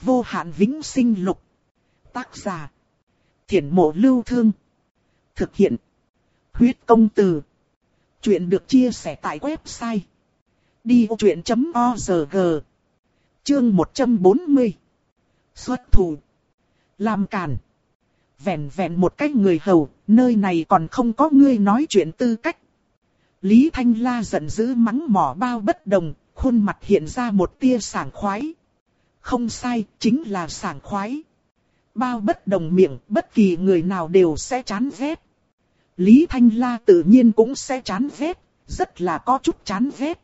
Vô hạn vĩnh sinh lục. Tác giả. Thiển mộ lưu thương. Thực hiện. Huyết công từ. Chuyện được chia sẻ tại website. Đi vô chuyện.org Chương 140 Xuất thủ Làm cản Vẹn vẹn một cách người hầu, nơi này còn không có ngươi nói chuyện tư cách. Lý Thanh La giận dữ mắng mỏ bao bất đồng, khuôn mặt hiện ra một tia sảng khoái. Không sai, chính là sảng khoái. Bao bất đồng miệng, bất kỳ người nào đều sẽ chán ghét. Lý Thanh La tự nhiên cũng sẽ chán ghét, rất là có chút chán ghét.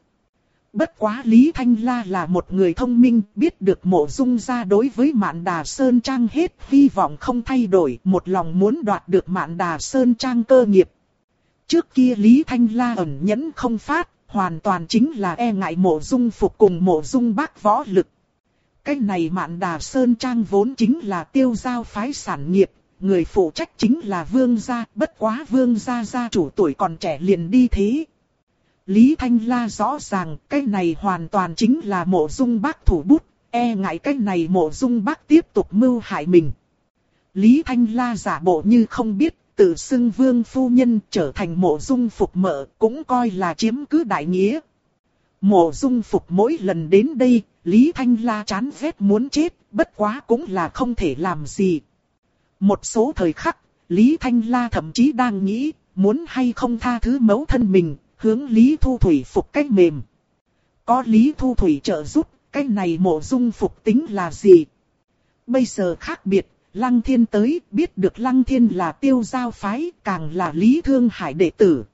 Bất quá Lý Thanh La là một người thông minh, biết được mộ dung ra đối với mạn đà Sơn Trang hết hy vọng không thay đổi, một lòng muốn đoạt được mạn đà Sơn Trang cơ nghiệp. Trước kia Lý Thanh La ẩn nhẫn không phát, hoàn toàn chính là e ngại mộ dung phục cùng mộ dung bác võ lực. Cái này mạn đà Sơn Trang vốn chính là tiêu giao phái sản nghiệp, người phụ trách chính là vương gia, bất quá vương gia gia chủ tuổi còn trẻ liền đi thế. Lý Thanh La rõ ràng cái này hoàn toàn chính là mộ dung bác thủ bút, e ngại cái này mộ dung bác tiếp tục mưu hại mình. Lý Thanh La giả bộ như không biết, tự xưng vương phu nhân trở thành mộ dung phục mợ, cũng coi là chiếm cứ đại nghĩa. Mộ dung phục mỗi lần đến đây, Lý Thanh La chán ghét muốn chết, bất quá cũng là không thể làm gì. Một số thời khắc, Lý Thanh La thậm chí đang nghĩ, muốn hay không tha thứ mẫu thân mình, hướng Lý Thu Thủy phục cách mềm. Có Lý Thu Thủy trợ giúp, cái này mộ dung phục tính là gì? Bây giờ khác biệt, Lăng Thiên tới, biết được Lăng Thiên là tiêu giao phái, càng là Lý Thương Hải đệ tử.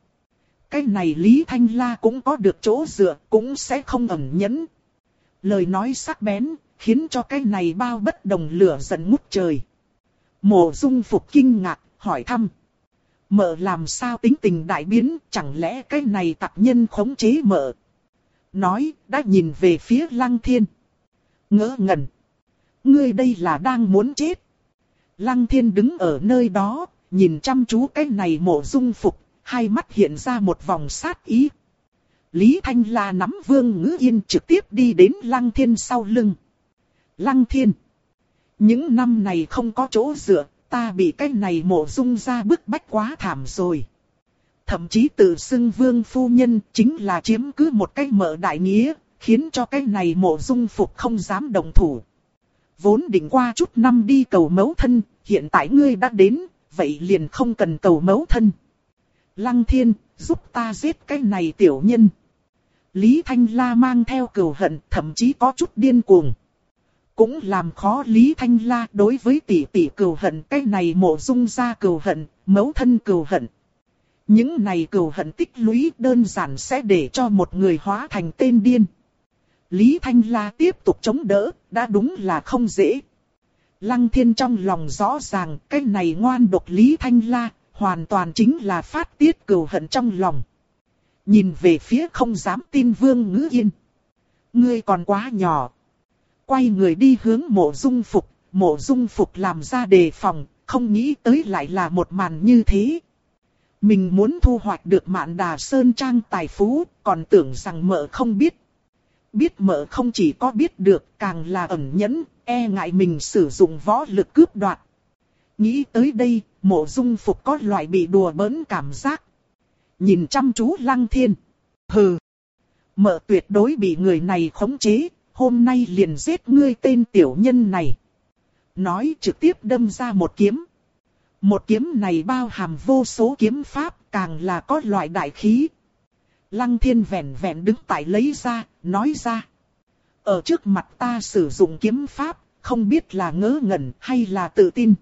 Cái này Lý Thanh La cũng có được chỗ dựa, cũng sẽ không ẩn nhẫn. Lời nói sắc bén, khiến cho cái này bao bất đồng lửa giận ngút trời. Mộ dung phục kinh ngạc, hỏi thăm. Mợ làm sao tính tình đại biến, chẳng lẽ cái này tặc nhân khống chế mợ? Nói, đã nhìn về phía lăng thiên. Ngỡ ngẩn. Ngươi đây là đang muốn chết. Lăng thiên đứng ở nơi đó, nhìn chăm chú cái này mộ dung phục, hai mắt hiện ra một vòng sát ý. Lý Thanh La nắm vương ngữ yên trực tiếp đi đến lăng thiên sau lưng. Lăng thiên. Những năm này không có chỗ dựa, ta bị cái này mộ dung ra bức bách quá thảm rồi. Thậm chí tự xưng vương phu nhân chính là chiếm cứ một cái mở đại nghĩa, khiến cho cái này mộ dung phục không dám đồng thủ. Vốn định qua chút năm đi cầu mấu thân, hiện tại ngươi đã đến, vậy liền không cần cầu mấu thân. Lăng thiên, giúp ta giết cái này tiểu nhân. Lý Thanh La mang theo cừu hận, thậm chí có chút điên cuồng. Cũng làm khó Lý Thanh La đối với tỷ tỷ cừu hận cái này mộ dung ra cừu hận, mẫu thân cừu hận. Những này cừu hận tích lũy đơn giản sẽ để cho một người hóa thành tên điên. Lý Thanh La tiếp tục chống đỡ, đã đúng là không dễ. Lăng thiên trong lòng rõ ràng, cái này ngoan độc Lý Thanh La, hoàn toàn chính là phát tiết cừu hận trong lòng. Nhìn về phía không dám tin vương ngữ yên. Ngươi còn quá nhỏ. Quay người đi hướng mộ dung phục, mộ dung phục làm ra đề phòng, không nghĩ tới lại là một màn như thế. Mình muốn thu hoạch được mạn đà sơn trang tài phú, còn tưởng rằng mợ không biết. Biết mợ không chỉ có biết được, càng là ẩn nhẫn, e ngại mình sử dụng võ lực cướp đoạt. Nghĩ tới đây, mộ dung phục có loại bị đùa bỡn cảm giác. Nhìn chăm chú lăng thiên. Hừ. Mợ tuyệt đối bị người này khống chế, hôm nay liền giết ngươi tên tiểu nhân này. Nói trực tiếp đâm ra một kiếm. Một kiếm này bao hàm vô số kiếm pháp, càng là có loại đại khí. Lăng thiên vẹn vẹn đứng tại lấy ra, nói ra. Ở trước mặt ta sử dụng kiếm pháp, không biết là ngớ ngẩn hay là tự tin.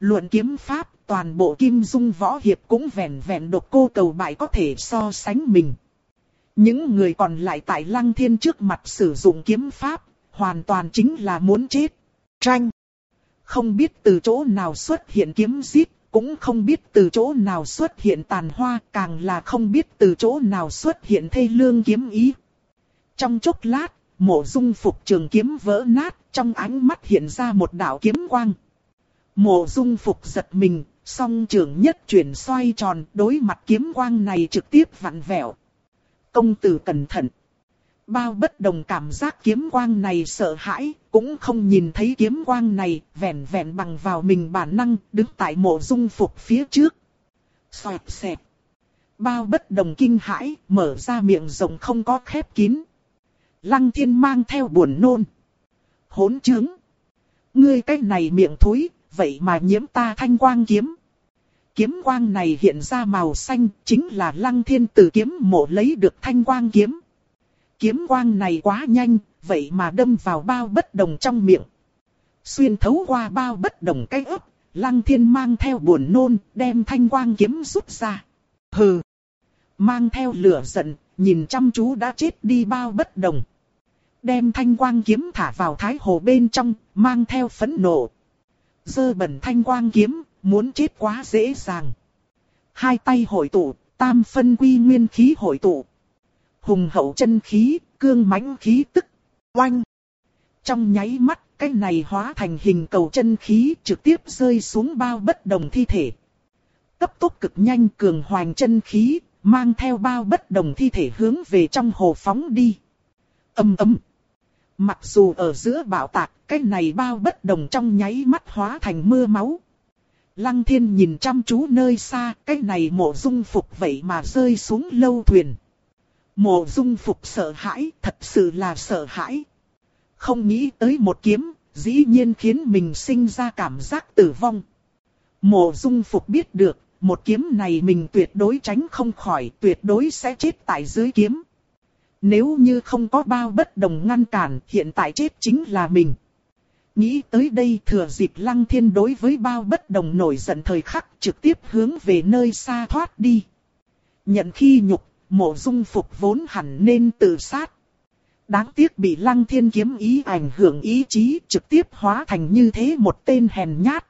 Luận kiếm pháp, toàn bộ kim dung võ hiệp cũng vẹn vẹn độc cô cầu bại có thể so sánh mình. Những người còn lại tại lăng thiên trước mặt sử dụng kiếm pháp, hoàn toàn chính là muốn chết. Tranh. Không biết từ chỗ nào xuất hiện kiếm giết, cũng không biết từ chỗ nào xuất hiện tàn hoa, càng là không biết từ chỗ nào xuất hiện thê lương kiếm ý. Trong chốc lát, mộ dung phục trường kiếm vỡ nát, trong ánh mắt hiện ra một đạo kiếm quang. Mộ dung phục giật mình, song trường nhất chuyển xoay tròn, đối mặt kiếm quang này trực tiếp vặn vẹo. Công tử cẩn thận. Bao bất đồng cảm giác kiếm quang này sợ hãi, cũng không nhìn thấy kiếm quang này, vẹn vẹn bằng vào mình bản năng, đứng tại mộ dung phục phía trước. Xoẹt xẹt. Bao bất đồng kinh hãi, mở ra miệng rồng không có khép kín. Lăng thiên mang theo buồn nôn. Hỗn chứng. Ngươi cái này miệng thối, vậy mà nhiễm ta thanh quang kiếm. Kiếm quang này hiện ra màu xanh, chính là lăng thiên tử kiếm mộ lấy được thanh quang kiếm. Kiếm quang này quá nhanh, vậy mà đâm vào bao bất đồng trong miệng. Xuyên thấu qua bao bất đồng cái ấp, lăng thiên mang theo buồn nôn, đem thanh quang kiếm rút ra. Hừ! Mang theo lửa giận, nhìn chăm chú đã chết đi bao bất đồng. Đem thanh quang kiếm thả vào thái hồ bên trong, mang theo phẫn nộ. Dơ bẩn thanh quang kiếm, muốn chết quá dễ dàng. Hai tay hội tụ, tam phân quy nguyên khí hội tụ. Hùng hậu chân khí, cương mãnh khí tức, oanh. Trong nháy mắt, cái này hóa thành hình cầu chân khí trực tiếp rơi xuống bao bất đồng thi thể. Cấp tốc cực nhanh cường hoành chân khí, mang theo bao bất đồng thi thể hướng về trong hồ phóng đi. Âm ấm. Mặc dù ở giữa bảo tạc, cái này bao bất đồng trong nháy mắt hóa thành mưa máu. Lăng thiên nhìn chăm chú nơi xa, cái này mộ dung phục vậy mà rơi xuống lâu thuyền. Mộ dung phục sợ hãi, thật sự là sợ hãi. Không nghĩ tới một kiếm, dĩ nhiên khiến mình sinh ra cảm giác tử vong. Mộ dung phục biết được, một kiếm này mình tuyệt đối tránh không khỏi, tuyệt đối sẽ chết tại dưới kiếm. Nếu như không có bao bất đồng ngăn cản, hiện tại chết chính là mình. Nghĩ tới đây thừa dịp lăng thiên đối với bao bất đồng nổi giận thời khắc trực tiếp hướng về nơi xa thoát đi. Nhận khi nhục, mộ dung phục vốn hẳn nên tự sát. Đáng tiếc bị lăng thiên kiếm ý ảnh hưởng ý chí trực tiếp hóa thành như thế một tên hèn nhát.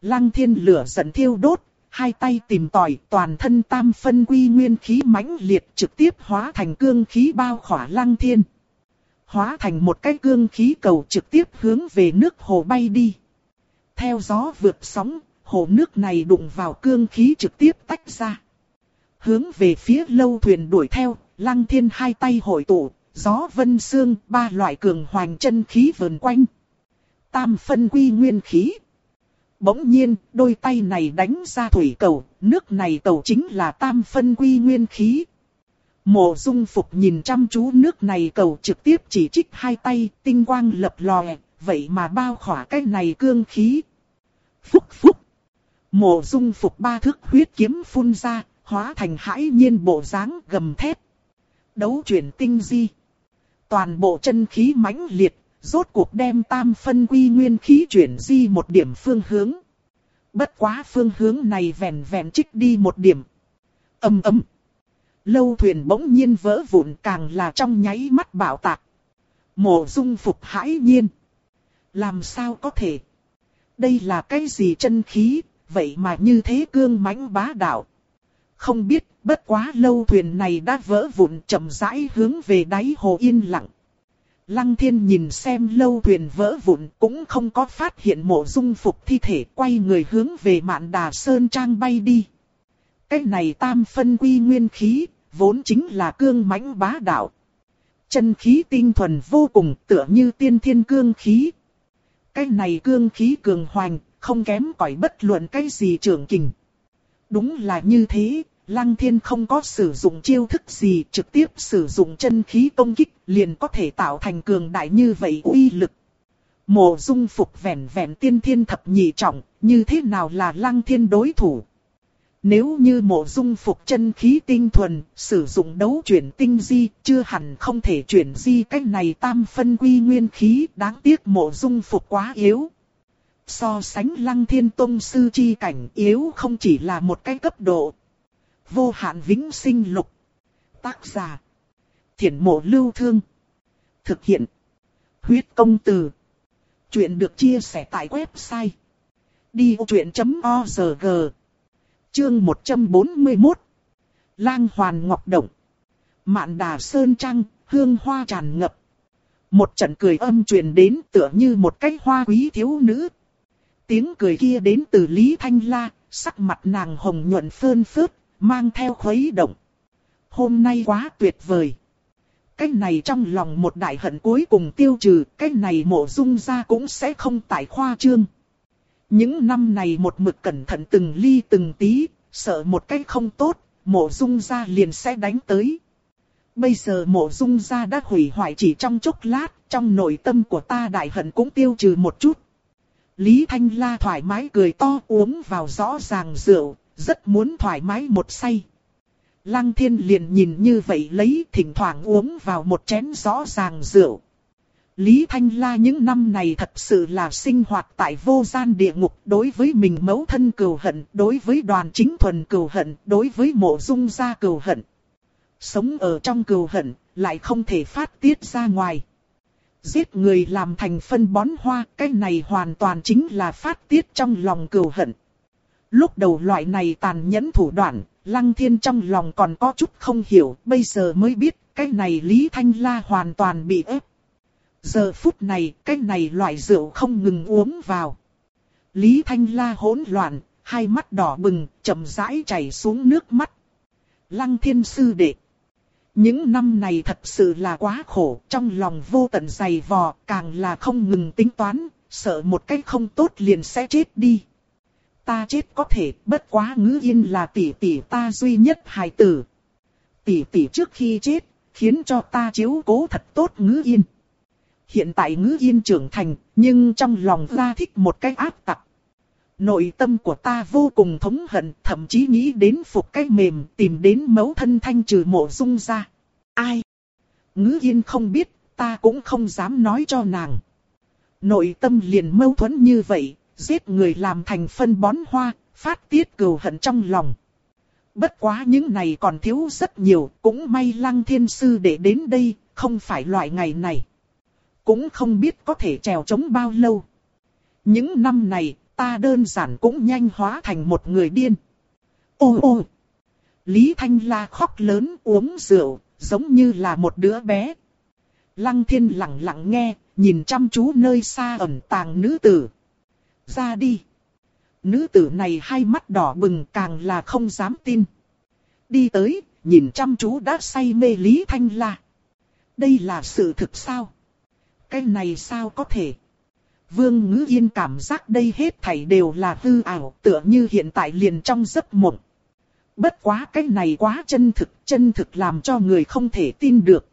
Lăng thiên lửa giận thiêu đốt, hai tay tìm tòi toàn thân tam phân quy nguyên khí mãnh liệt trực tiếp hóa thành cương khí bao khỏa lăng thiên. Hóa thành một cái cương khí cầu trực tiếp hướng về nước hồ bay đi. Theo gió vượt sóng, hồ nước này đụng vào cương khí trực tiếp tách ra. Hướng về phía lâu thuyền đuổi theo, lăng thiên hai tay hội tụ, gió vân xương, ba loại cường hoành chân khí vần quanh. Tam phân quy nguyên khí. Bỗng nhiên, đôi tay này đánh ra thủy cầu, nước này cầu chính là tam phân quy nguyên khí. Mộ dung phục nhìn chăm chú nước này cầu trực tiếp chỉ trích hai tay, tinh quang lập lòe, vậy mà bao khỏa cái này cương khí. Phúc phúc. Mộ dung phục ba thước huyết kiếm phun ra, hóa thành hãi nhiên bộ dáng gầm thép. Đấu chuyển tinh di. Toàn bộ chân khí mãnh liệt, rốt cuộc đem tam phân quy nguyên khí chuyển di một điểm phương hướng. Bất quá phương hướng này vẹn vẹn trích đi một điểm. Âm ầm. Lâu thuyền bỗng nhiên vỡ vụn càng là trong nháy mắt bạo tạc. Mộ dung phục hãi nhiên. Làm sao có thể? Đây là cái gì chân khí, vậy mà như thế cương mãnh bá đạo. Không biết, bất quá lâu thuyền này đã vỡ vụn chậm rãi hướng về đáy hồ yên lặng. Lăng thiên nhìn xem lâu thuyền vỡ vụn cũng không có phát hiện mộ dung phục thi thể quay người hướng về mạn đà sơn trang bay đi. Cái này tam phân quy nguyên khí, vốn chính là cương mãnh bá đạo. Chân khí tinh thuần vô cùng tựa như tiên thiên cương khí. Cái này cương khí cường hoành, không kém cỏi bất luận cái gì trưởng kình. Đúng là như thế, Lăng Thiên không có sử dụng chiêu thức gì, trực tiếp sử dụng chân khí công kích, liền có thể tạo thành cường đại như vậy uy lực. Mộ dung phục vẹn vẹn tiên thiên thập nhị trọng, như thế nào là Lăng Thiên đối thủ? Nếu như mộ dung phục chân khí tinh thuần, sử dụng đấu chuyển tinh di, chưa hẳn không thể chuyển di cách này tam phân quy nguyên khí, đáng tiếc mộ dung phục quá yếu. So sánh lăng thiên tông sư chi cảnh yếu không chỉ là một cái cấp độ. Vô hạn vĩnh sinh lục. Tác giả. Thiển mộ lưu thương. Thực hiện. Huyết công từ. Chuyện được chia sẻ tại website. Đi vô chuyện.org Chương 141 Lang hoàn ngọc động Mạn đà sơn trăng, hương hoa tràn ngập. Một trận cười âm truyền đến tựa như một cái hoa quý thiếu nữ. Tiếng cười kia đến từ Lý Thanh La, sắc mặt nàng hồng nhuận phơn phớt, mang theo khuấy động. Hôm nay quá tuyệt vời. Cái này trong lòng một đại hận cuối cùng tiêu trừ, cái này mộ dung ra cũng sẽ không tại khoa trương. Những năm này một mực cẩn thận từng ly từng tí, sợ một cái không tốt, mộ dung ra liền sẽ đánh tới. Bây giờ mộ dung ra đã hủy hoại chỉ trong chốc lát, trong nội tâm của ta đại hận cũng tiêu trừ một chút. Lý Thanh La thoải mái cười to uống vào rõ ràng rượu, rất muốn thoải mái một say. Lăng thiên liền nhìn như vậy lấy thỉnh thoảng uống vào một chén rõ ràng rượu. Lý Thanh La những năm này thật sự là sinh hoạt tại vô gian địa ngục đối với mình mẫu thân cừu hận, đối với đoàn chính thuần cừu hận, đối với mộ dung gia cừu hận. Sống ở trong cừu hận, lại không thể phát tiết ra ngoài. Giết người làm thành phân bón hoa, cái này hoàn toàn chính là phát tiết trong lòng cừu hận. Lúc đầu loại này tàn nhẫn thủ đoạn, Lăng Thiên trong lòng còn có chút không hiểu, bây giờ mới biết, cái này Lý Thanh La hoàn toàn bị ép. Giờ phút này, cái này loại rượu không ngừng uống vào. Lý Thanh La hỗn loạn, hai mắt đỏ bừng, chậm rãi chảy xuống nước mắt. Lăng Thiên Sư Đệ những năm này thật sự là quá khổ, trong lòng vô tận dày vò, càng là không ngừng tính toán, sợ một cách không tốt liền sẽ chết đi. Ta chết có thể, bất quá ngữ yên là tỷ tỷ ta duy nhất hài tử. Tỷ tỷ trước khi chết, khiến cho ta chiếu cố thật tốt ngữ yên. Hiện tại ngữ yên trưởng thành, nhưng trong lòng ra thích một cái áp tặc. Nội tâm của ta vô cùng thống hận, thậm chí nghĩ đến phục cái mềm, tìm đến mẫu thân thanh trừ mộ dung ra. Ai? Ngữ yên không biết, ta cũng không dám nói cho nàng. Nội tâm liền mâu thuẫn như vậy, giết người làm thành phân bón hoa, phát tiết cừu hận trong lòng. Bất quá những này còn thiếu rất nhiều, cũng may lăng thiên sư để đến đây, không phải loại ngày này. Cũng không biết có thể trèo chống bao lâu. Những năm này, ta đơn giản cũng nhanh hóa thành một người điên. Ô ô! Lý Thanh La khóc lớn uống rượu, giống như là một đứa bé. Lăng thiên lặng lặng nghe, nhìn chăm chú nơi xa ẩn tàng nữ tử. Ra đi! Nữ tử này hai mắt đỏ bừng càng là không dám tin. Đi tới, nhìn chăm chú đã say mê Lý Thanh La. Đây là sự thực sao? Cái này sao có thể? Vương Ngữ Yên cảm giác đây hết thảy đều là hư ảo, tựa như hiện tại liền trong giấc mộng. Bất quá cái này quá chân thực, chân thực làm cho người không thể tin được.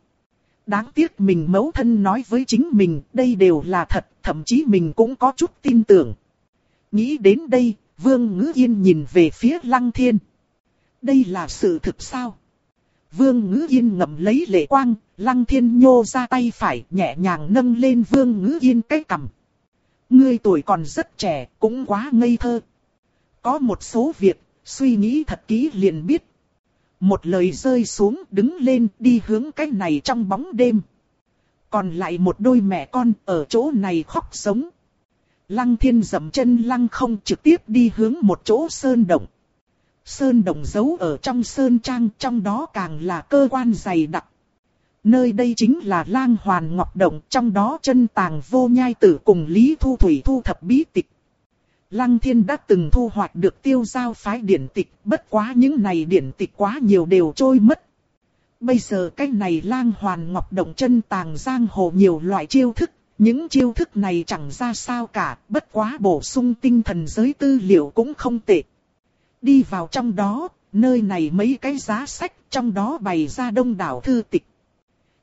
Đáng tiếc mình mẫu thân nói với chính mình, đây đều là thật, thậm chí mình cũng có chút tin tưởng. Nghĩ đến đây, Vương Ngữ Yên nhìn về phía Lăng Thiên. Đây là sự thực sao? Vương Ngữ Yên ngậm lấy lệ quang, Lăng Thiên nhô ra tay phải nhẹ nhàng nâng lên Vương Ngữ Yên cái cằm. Ngươi tuổi còn rất trẻ, cũng quá ngây thơ. Có một số việc, suy nghĩ thật kỹ liền biết. Một lời rơi xuống đứng lên đi hướng cái này trong bóng đêm. Còn lại một đôi mẹ con ở chỗ này khóc sống. Lăng thiên dậm chân lăng không trực tiếp đi hướng một chỗ sơn động. Sơn động giấu ở trong sơn trang trong đó càng là cơ quan dày đặc. Nơi đây chính là lang hoàn ngọc động trong đó chân tàng vô nhai tử cùng Lý Thu Thủy thu thập bí tịch. Lăng thiên đã từng thu hoạch được tiêu giao phái điển tịch, bất quá những này điển tịch quá nhiều đều trôi mất. Bây giờ cái này lang hoàn ngọc động chân tàng giang hồ nhiều loại chiêu thức, những chiêu thức này chẳng ra sao cả, bất quá bổ sung tinh thần giới tư liệu cũng không tệ. Đi vào trong đó, nơi này mấy cái giá sách, trong đó bày ra đông đảo thư tịch.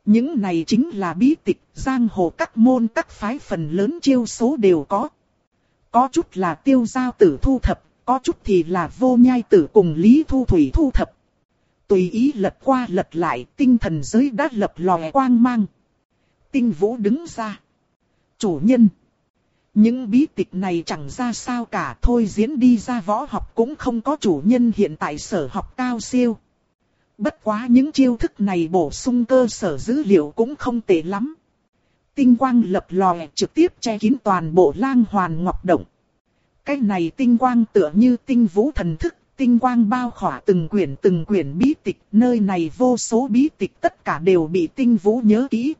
Những này chính là bí tịch, giang hồ các môn các phái phần lớn chiêu số đều có. Có chút là tiêu giao tử thu thập, có chút thì là vô nhai tử cùng Lý Thu Thủy thu thập. Tùy ý lật qua lật lại, tinh thần giới đã lập lòe quang mang. Tinh vũ đứng ra. Chủ nhân. Những bí tịch này chẳng ra sao cả thôi diễn đi ra võ học cũng không có chủ nhân hiện tại sở học cao siêu. Bất quá những chiêu thức này bổ sung cơ sở dữ liệu cũng không tệ lắm. Tinh quang lập lòe trực tiếp che kín toàn bộ lang hoàn ngọc động. Cái này tinh quang tựa như tinh vũ thần thức, tinh quang bao khỏa từng quyển từng quyển bí tịch, nơi này vô số bí tịch tất cả đều bị tinh vũ nhớ kỹ.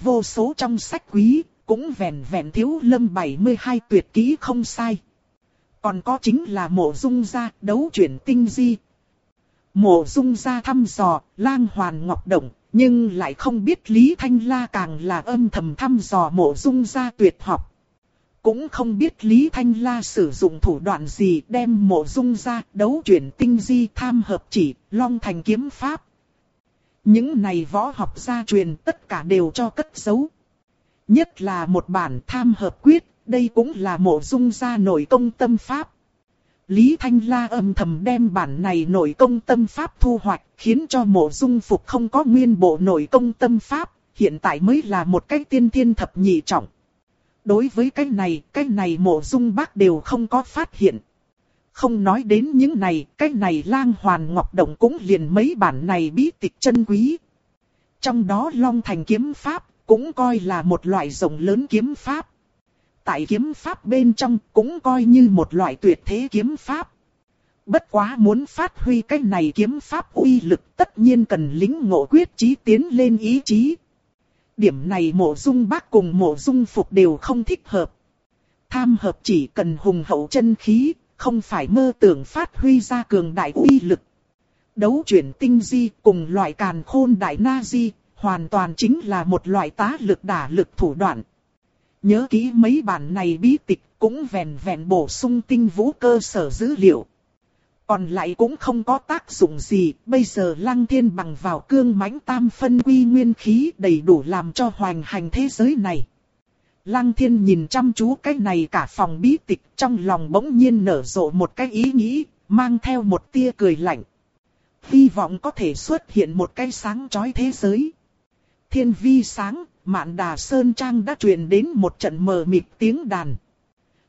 Vô số trong sách quý, cũng vẹn vẹn thiếu lâm 72 tuyệt kỹ không sai. Còn có chính là mộ dung gia đấu chuyển tinh di. Mộ dung gia thăm dò, lang hoàn ngọc động, Nhưng lại không biết Lý Thanh La càng là âm thầm thăm dò mộ dung gia tuyệt học. Cũng không biết Lý Thanh La sử dụng thủ đoạn gì đem mộ dung gia đấu chuyển tinh di tham hợp chỉ, long thành kiếm pháp. Những này võ học gia truyền tất cả đều cho cất giấu. Nhất là một bản tham hợp quyết, đây cũng là mộ dung gia nội công tâm pháp. Lý Thanh La âm thầm đem bản này nội công tâm pháp thu hoạch, khiến cho mộ dung phục không có nguyên bộ nội công tâm pháp, hiện tại mới là một cái tiên thiên thập nhị trọng. Đối với cái này, cái này mộ dung bác đều không có phát hiện. Không nói đến những này, cái này lang hoàn ngọc động cũng liền mấy bản này bí tịch chân quý. Trong đó long thành kiếm pháp, cũng coi là một loại rộng lớn kiếm pháp. Tại kiếm pháp bên trong cũng coi như một loại tuyệt thế kiếm pháp. Bất quá muốn phát huy cái này kiếm pháp uy lực tất nhiên cần lính ngộ quyết chí tiến lên ý chí. Điểm này mộ dung bác cùng mộ dung phục đều không thích hợp. Tham hợp chỉ cần hùng hậu chân khí, không phải mơ tưởng phát huy ra cường đại uy lực. Đấu chuyển tinh di cùng loại càn khôn đại na di, hoàn toàn chính là một loại tá lực đả lực thủ đoạn. Nhớ kỹ mấy bản này bí tịch cũng vẹn vẹn bổ sung tinh vũ cơ sở dữ liệu. Còn lại cũng không có tác dụng gì, bây giờ lăng thiên bằng vào cương mãnh tam phân quy nguyên khí đầy đủ làm cho hoành hành thế giới này. Lăng thiên nhìn chăm chú cái này cả phòng bí tịch trong lòng bỗng nhiên nở rộ một cái ý nghĩ, mang theo một tia cười lạnh. Hy vọng có thể xuất hiện một cái sáng chói thế giới. Thiên vi sáng, mạn đà sơn trang đã truyền đến một trận mờ mịt tiếng đàn.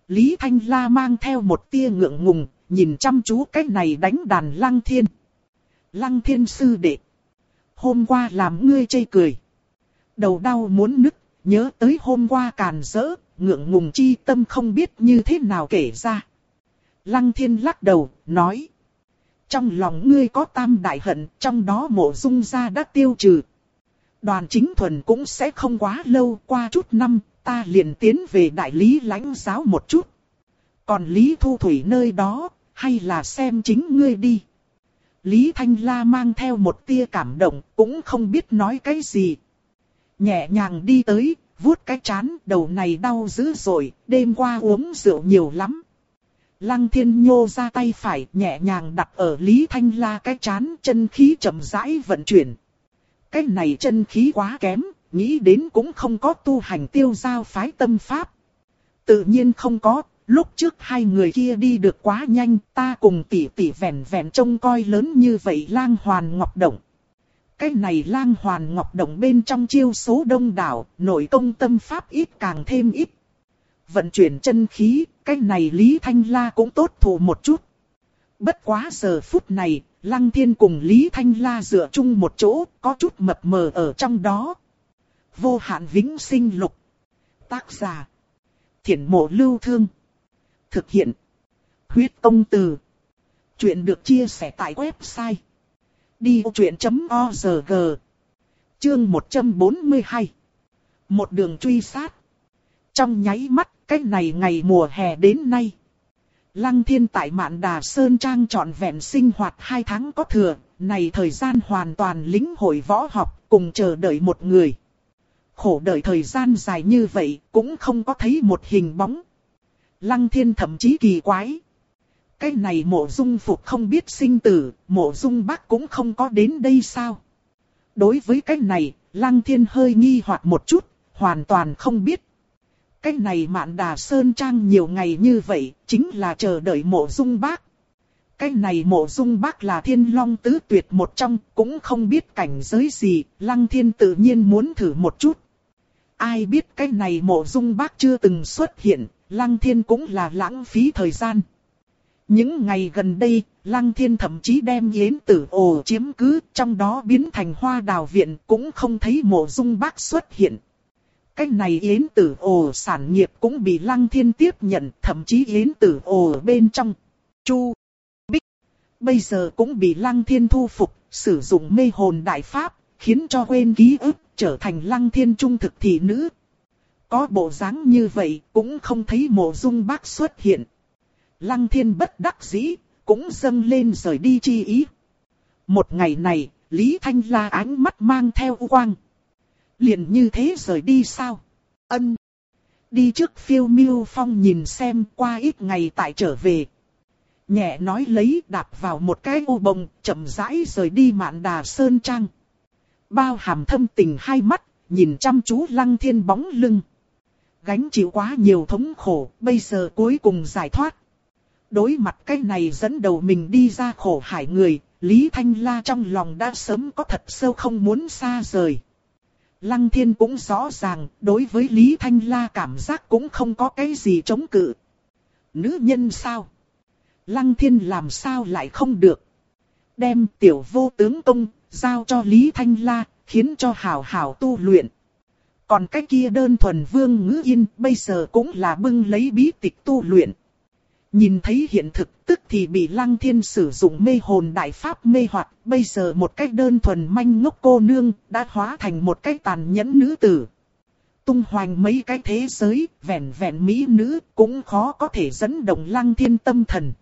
Lý Thanh La mang theo một tia ngượng ngùng, nhìn chăm chú cái này đánh đàn lăng thiên. Lăng thiên sư đệ. Hôm qua làm ngươi chây cười. Đầu đau muốn nứt, nhớ tới hôm qua càn rỡ, ngượng ngùng chi tâm không biết như thế nào kể ra. Lăng thiên lắc đầu, nói. Trong lòng ngươi có tam đại hận, trong đó mộ dung gia đã tiêu trừ. Đoàn chính thuần cũng sẽ không quá lâu, qua chút năm, ta liền tiến về đại lý lãnh giáo một chút. Còn Lý Thu Thủy nơi đó, hay là xem chính ngươi đi. Lý Thanh La mang theo một tia cảm động, cũng không biết nói cái gì. Nhẹ nhàng đi tới, vuốt cái chán, đầu này đau dữ rồi, đêm qua uống rượu nhiều lắm. Lăng thiên nhô ra tay phải, nhẹ nhàng đặt ở Lý Thanh La cái chán, chân khí chậm rãi vận chuyển. Cái này chân khí quá kém, nghĩ đến cũng không có tu hành tiêu giao phái tâm pháp. Tự nhiên không có, Lúc trước hai người kia đi được quá nhanh, ta cùng tỷ tỷ vẹn vẹn trông coi lớn như vậy lang hoàn ngọc động. Cái này lang hoàn ngọc động bên trong chiêu số đông đảo, nội công tâm pháp ít càng thêm ít. Vận chuyển chân khí, cái này Lý Thanh La cũng tốt thủ một chút. Bất quá giờ phút này, Lăng Thiên cùng Lý Thanh La dựa chung một chỗ, có chút mập mờ ở trong đó. Vô hạn vĩnh sinh lục. Tác giả. Thiển mộ lưu thương. Thực hiện. Huyết công từ. Chuyện được chia sẻ tại website. Đi truyện.org Chương 142 Một đường truy sát. Trong nháy mắt, cái này ngày mùa hè đến nay. Lăng thiên tại mạn đà Sơn Trang trọn vẹn sinh hoạt hai tháng có thừa, này thời gian hoàn toàn lính hội võ học, cùng chờ đợi một người. Khổ đợi thời gian dài như vậy, cũng không có thấy một hình bóng. Lăng thiên thậm chí kỳ quái. Cái này mộ dung phục không biết sinh tử, mộ dung bác cũng không có đến đây sao. Đối với cái này, lăng thiên hơi nghi hoặc một chút, hoàn toàn không biết. Cái này mạn đà sơn trang nhiều ngày như vậy, chính là chờ đợi mộ dung bác. Cái này mộ dung bác là thiên long tứ tuyệt một trong, cũng không biết cảnh giới gì, lăng thiên tự nhiên muốn thử một chút. Ai biết cái này mộ dung bác chưa từng xuất hiện, Lăng Thiên cũng là lãng phí thời gian. Những ngày gần đây, Lăng Thiên thậm chí đem yến tử ồ chiếm cứ, trong đó biến thành hoa đào viện cũng không thấy mộ dung bác xuất hiện cách này yến tử ồ sản nghiệp cũng bị Lăng Thiên tiếp nhận, thậm chí yến tử ồ bên trong. Chu, Bích, bây giờ cũng bị Lăng Thiên thu phục, sử dụng mê hồn đại pháp, khiến cho quên ký ức, trở thành Lăng Thiên trung thực thị nữ, có bộ dáng như vậy, cũng không thấy mộ dung bác xuất hiện. Lăng thiên bất đắc dĩ, cũng dâng lên rời đi chi ý. Một ngày này, Lý Thanh La ánh mắt mang theo quang. Liền như thế rời đi sao? Ân. Đi trước phiêu miêu phong nhìn xem qua ít ngày tại trở về. Nhẹ nói lấy đạp vào một cái u bồng, chậm rãi rời đi mạn đà sơn trang. Bao hàm thâm tình hai mắt, nhìn chăm chú lăng thiên bóng lưng. Gánh chịu quá nhiều thống khổ, bây giờ cuối cùng giải thoát. Đối mặt cái này dẫn đầu mình đi ra khổ hải người, Lý Thanh La trong lòng đã sớm có thật sâu không muốn xa rời. Lăng thiên cũng rõ ràng, đối với Lý Thanh La cảm giác cũng không có cái gì chống cự. Nữ nhân sao? Lăng thiên làm sao lại không được? Đem tiểu vô tướng công, giao cho Lý Thanh La, khiến cho hảo hảo tu luyện. Còn cái kia đơn thuần vương ngữ yên bây giờ cũng là bưng lấy bí tịch tu luyện. Nhìn thấy hiện thực tức thì bị lăng thiên sử dụng mê hồn đại pháp mê hoặc bây giờ một cách đơn thuần manh ngốc cô nương đã hóa thành một cách tàn nhẫn nữ tử. Tung hoành mấy cái thế giới, vẻn vẹn mỹ nữ cũng khó có thể dẫn động lăng thiên tâm thần.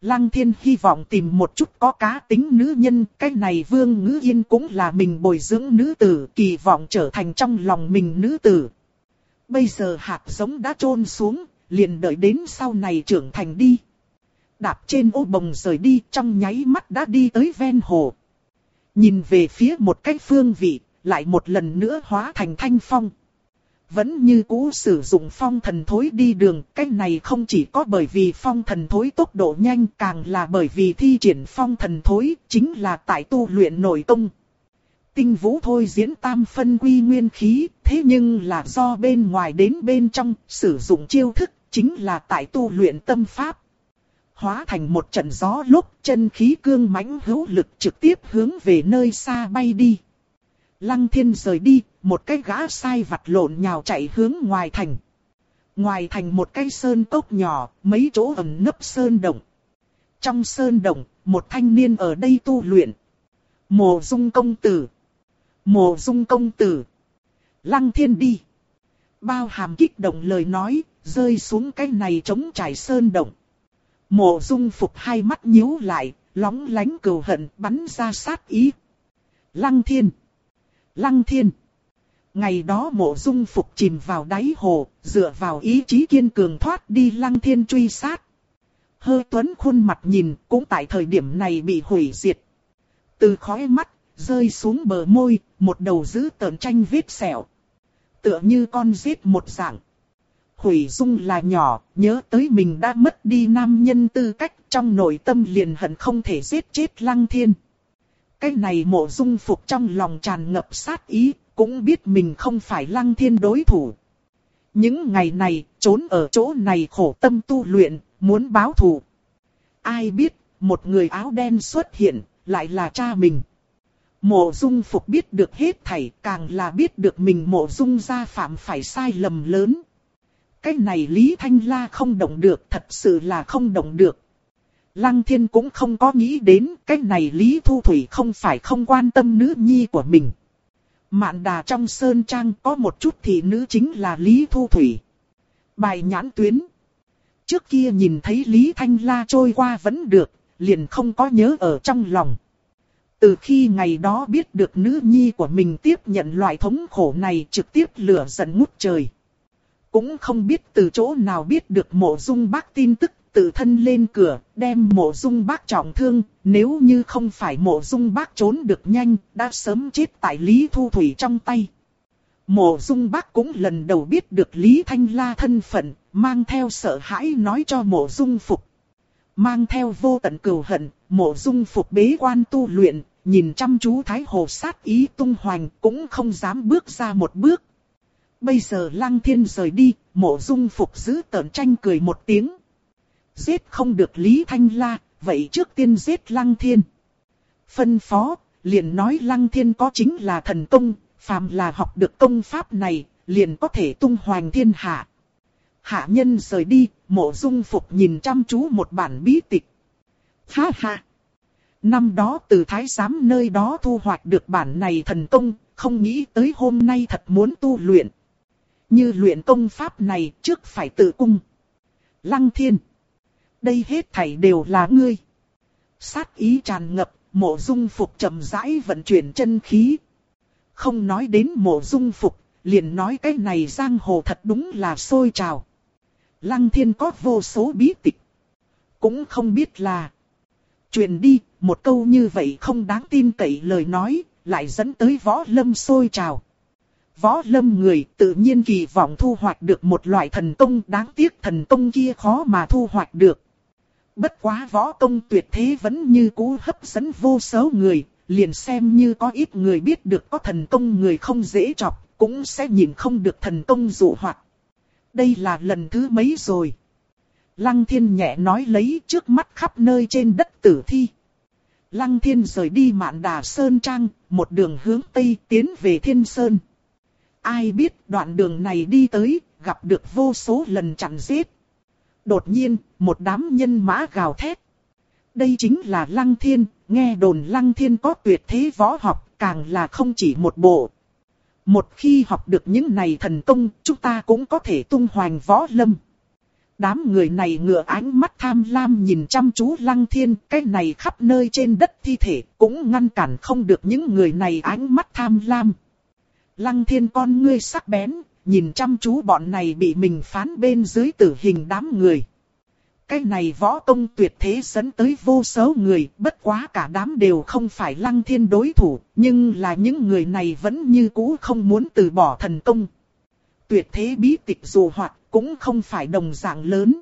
Lăng thiên hy vọng tìm một chút có cá tính nữ nhân, cái này vương ngữ yên cũng là mình bồi dưỡng nữ tử, kỳ vọng trở thành trong lòng mình nữ tử. Bây giờ hạt giống đã trôn xuống, liền đợi đến sau này trưởng thành đi. Đạp trên ô bồng rời đi trong nháy mắt đã đi tới ven hồ. Nhìn về phía một cái phương vị, lại một lần nữa hóa thành thanh phong. Vẫn như cũ sử dụng phong thần thối đi đường, cái này không chỉ có bởi vì phong thần thối tốc độ nhanh càng là bởi vì thi triển phong thần thối, chính là tại tu luyện nội công. Tinh vũ thôi diễn tam phân quy nguyên khí, thế nhưng là do bên ngoài đến bên trong, sử dụng chiêu thức, chính là tại tu luyện tâm pháp. Hóa thành một trận gió lúc chân khí cương mãnh hữu lực trực tiếp hướng về nơi xa bay đi. Lăng thiên rời đi, một cái gã sai vặt lộn nhào chạy hướng ngoài thành. Ngoài thành một cái sơn cốc nhỏ, mấy chỗ ẩn nấp sơn động. Trong sơn động, một thanh niên ở đây tu luyện. Mộ dung công tử. Mộ dung công tử. Lăng thiên đi. Bao hàm kích động lời nói, rơi xuống cái này trống trải sơn động. Mộ dung phục hai mắt nhíu lại, lóng lánh cừu hận bắn ra sát ý. Lăng thiên. Lăng thiên. Ngày đó mộ dung phục chìm vào đáy hồ, dựa vào ý chí kiên cường thoát đi lăng thiên truy sát. Hơ tuấn khuôn mặt nhìn cũng tại thời điểm này bị hủy diệt. Từ khói mắt, rơi xuống bờ môi, một đầu giữ tờn tranh vết sẹo. Tựa như con giết một dạng. Hủy dung là nhỏ, nhớ tới mình đã mất đi nam nhân tư cách trong nội tâm liền hận không thể giết chết lăng thiên. Cái này mộ dung phục trong lòng tràn ngập sát ý, cũng biết mình không phải lăng thiên đối thủ. Những ngày này, trốn ở chỗ này khổ tâm tu luyện, muốn báo thù. Ai biết, một người áo đen xuất hiện, lại là cha mình. Mộ dung phục biết được hết thảy, càng là biết được mình mộ dung gia phạm phải sai lầm lớn. Cái này Lý Thanh La không động được, thật sự là không động được. Lăng thiên cũng không có nghĩ đến cái này Lý Thu Thủy không phải không quan tâm nữ nhi của mình. Mạn đà trong sơn trang có một chút thì nữ chính là Lý Thu Thủy. Bài nhãn tuyến. Trước kia nhìn thấy Lý Thanh La trôi qua vẫn được, liền không có nhớ ở trong lòng. Từ khi ngày đó biết được nữ nhi của mình tiếp nhận loại thống khổ này trực tiếp lửa giận ngút trời. Cũng không biết từ chỗ nào biết được mộ dung bác tin tức tự thân lên cửa, đem mộ dung bác trọng thương, nếu như không phải mộ dung bác trốn được nhanh, đã sớm chết tại Lý Thu Thủy trong tay. Mộ dung bác cũng lần đầu biết được Lý Thanh La thân phận, mang theo sợ hãi nói cho mộ dung phục. Mang theo vô tận cừu hận, mộ dung phục bế quan tu luyện, nhìn chăm chú Thái Hồ sát ý tung hoành cũng không dám bước ra một bước. Bây giờ Lăng Thiên rời đi, mộ dung phục giữ tợn tranh cười một tiếng. Giết không được Lý Thanh La, vậy trước tiên giết Lăng Thiên. Phân phó, liền nói Lăng Thiên có chính là thần công, phàm là học được công pháp này, liền có thể tung hoành thiên hạ. Hạ nhân rời đi, mộ dung phục nhìn chăm chú một bản bí tịch. Ha ha! Năm đó từ thái giám nơi đó thu hoạch được bản này thần công, không nghĩ tới hôm nay thật muốn tu luyện. Như luyện công pháp này trước phải tự cung. Lăng thiên. Đây hết thảy đều là ngươi. Sát ý tràn ngập, mộ dung phục chậm rãi vận chuyển chân khí. Không nói đến mộ dung phục, liền nói cái này giang hồ thật đúng là sôi trào. Lăng thiên có vô số bí tịch. Cũng không biết là. Truyền đi, một câu như vậy không đáng tin cậy lời nói, lại dẫn tới võ lâm sôi trào. Võ lâm người tự nhiên kỳ vọng thu hoạch được một loại thần công đáng tiếc thần công kia khó mà thu hoạch được. Bất quá võ công tuyệt thế vẫn như cũ hấp dẫn vô số người, liền xem như có ít người biết được có thần công người không dễ chọc, cũng sẽ nhìn không được thần công dụ hoạt. Đây là lần thứ mấy rồi. Lăng thiên nhẹ nói lấy trước mắt khắp nơi trên đất tử thi. Lăng thiên rời đi mạn đà Sơn Trang, một đường hướng Tây tiến về Thiên Sơn. Ai biết đoạn đường này đi tới, gặp được vô số lần chặn giết. Đột nhiên, một đám nhân mã gào thét. Đây chính là Lăng Thiên, nghe đồn Lăng Thiên có tuyệt thế võ học, càng là không chỉ một bộ. Một khi học được những này thần công, chúng ta cũng có thể tung hoành võ lâm. Đám người này ngựa ánh mắt tham lam nhìn chăm chú Lăng Thiên, cái này khắp nơi trên đất thi thể, cũng ngăn cản không được những người này ánh mắt tham lam. Lăng Thiên con ngươi sắc bén, nhìn chăm chú bọn này bị mình phán bên dưới tử hình đám người. Cái này võ công tuyệt thế dẫn tới vô số người, bất quá cả đám đều không phải lăng thiên đối thủ, nhưng là những người này vẫn như cũ không muốn từ bỏ thần công. Tuyệt thế bí tịch dù hoạt, cũng không phải đồng dạng lớn.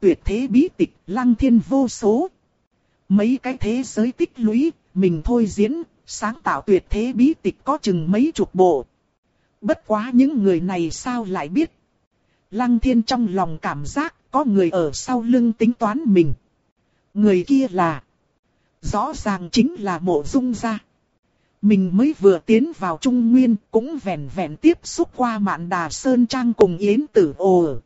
Tuyệt thế bí tịch, lăng thiên vô số. Mấy cái thế giới tích lũy, mình thôi diễn, sáng tạo tuyệt thế bí tịch có chừng mấy chục bộ. Bất quá những người này sao lại biết. Lăng thiên trong lòng cảm giác có người ở sau lưng tính toán mình. Người kia là... Rõ ràng chính là mộ dung gia. Mình mới vừa tiến vào Trung Nguyên cũng vẹn vẹn tiếp xúc qua mạn đà Sơn Trang cùng Yến Tử Ồ.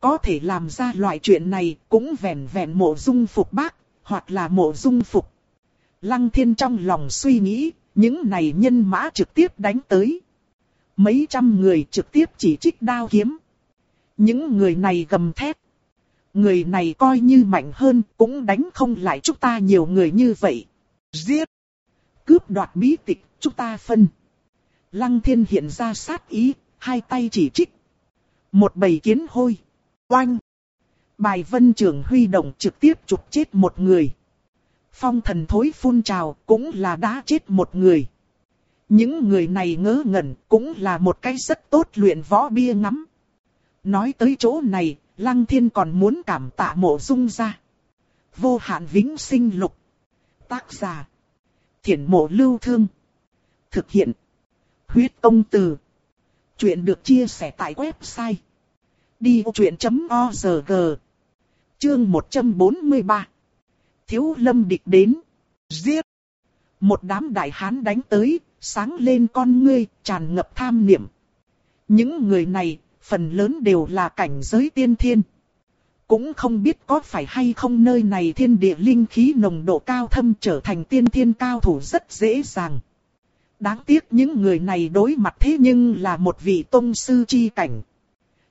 Có thể làm ra loại chuyện này cũng vẹn vẹn mộ dung phục bác, hoặc là mộ dung phục. Lăng thiên trong lòng suy nghĩ, những này nhân mã trực tiếp đánh tới. Mấy trăm người trực tiếp chỉ trích đao kiếm. Những người này gầm thét. Người này coi như mạnh hơn cũng đánh không lại chúng ta nhiều người như vậy. Giết! Cướp đoạt bí tịch, chúng ta phân. Lăng thiên hiện ra sát ý, hai tay chỉ trích. Một bầy kiến hôi. Oanh! Bài vân trưởng huy động trực tiếp chụp chết một người. Phong thần thối phun trào cũng là đã chết một người. Những người này ngớ ngẩn cũng là một cái rất tốt luyện võ bia ngắm. Nói tới chỗ này, Lăng Thiên còn muốn cảm tạ mộ dung ra. Vô hạn vĩnh sinh lục. Tác giả. Thiển mộ lưu thương. Thực hiện. Huyết công từ. Chuyện được chia sẻ tại website. Đi chuyện.org Chương 143 Thiếu lâm địch đến. Giết. Một đám đại hán đánh tới, sáng lên con ngươi, tràn ngập tham niệm. Những người này, phần lớn đều là cảnh giới tiên thiên. Cũng không biết có phải hay không nơi này thiên địa linh khí nồng độ cao thâm trở thành tiên thiên cao thủ rất dễ dàng. Đáng tiếc những người này đối mặt thế nhưng là một vị tông sư chi cảnh.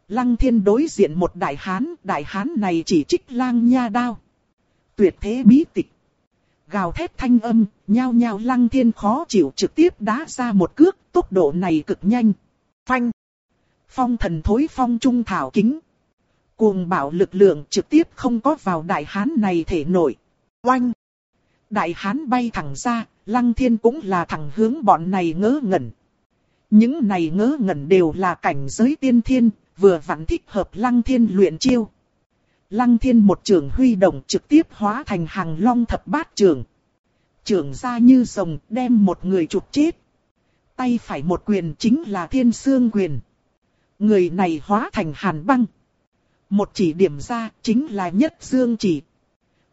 Lăng thiên đối diện một đại hán, đại hán này chỉ trích lang nha đao. Tuyệt thế bí tịch. Gào thét thanh âm, nhao nhao lăng thiên khó chịu trực tiếp đá ra một cước, tốc độ này cực nhanh. Phanh. Phong thần thối phong trung thảo kính. Cuồng bảo lực lượng trực tiếp không có vào đại hán này thể nổi. Oanh! Đại hán bay thẳng ra, lăng thiên cũng là thẳng hướng bọn này ngớ ngẩn. Những này ngớ ngẩn đều là cảnh giới tiên thiên, vừa vặn thích hợp lăng thiên luyện chiêu. Lăng thiên một trường huy động trực tiếp hóa thành hàng long thập bát trường. Trường ra như rồng đem một người chụp chết. Tay phải một quyền chính là thiên sương quyền. Người này hóa thành hàn băng. Một chỉ điểm ra chính là nhất dương chỉ.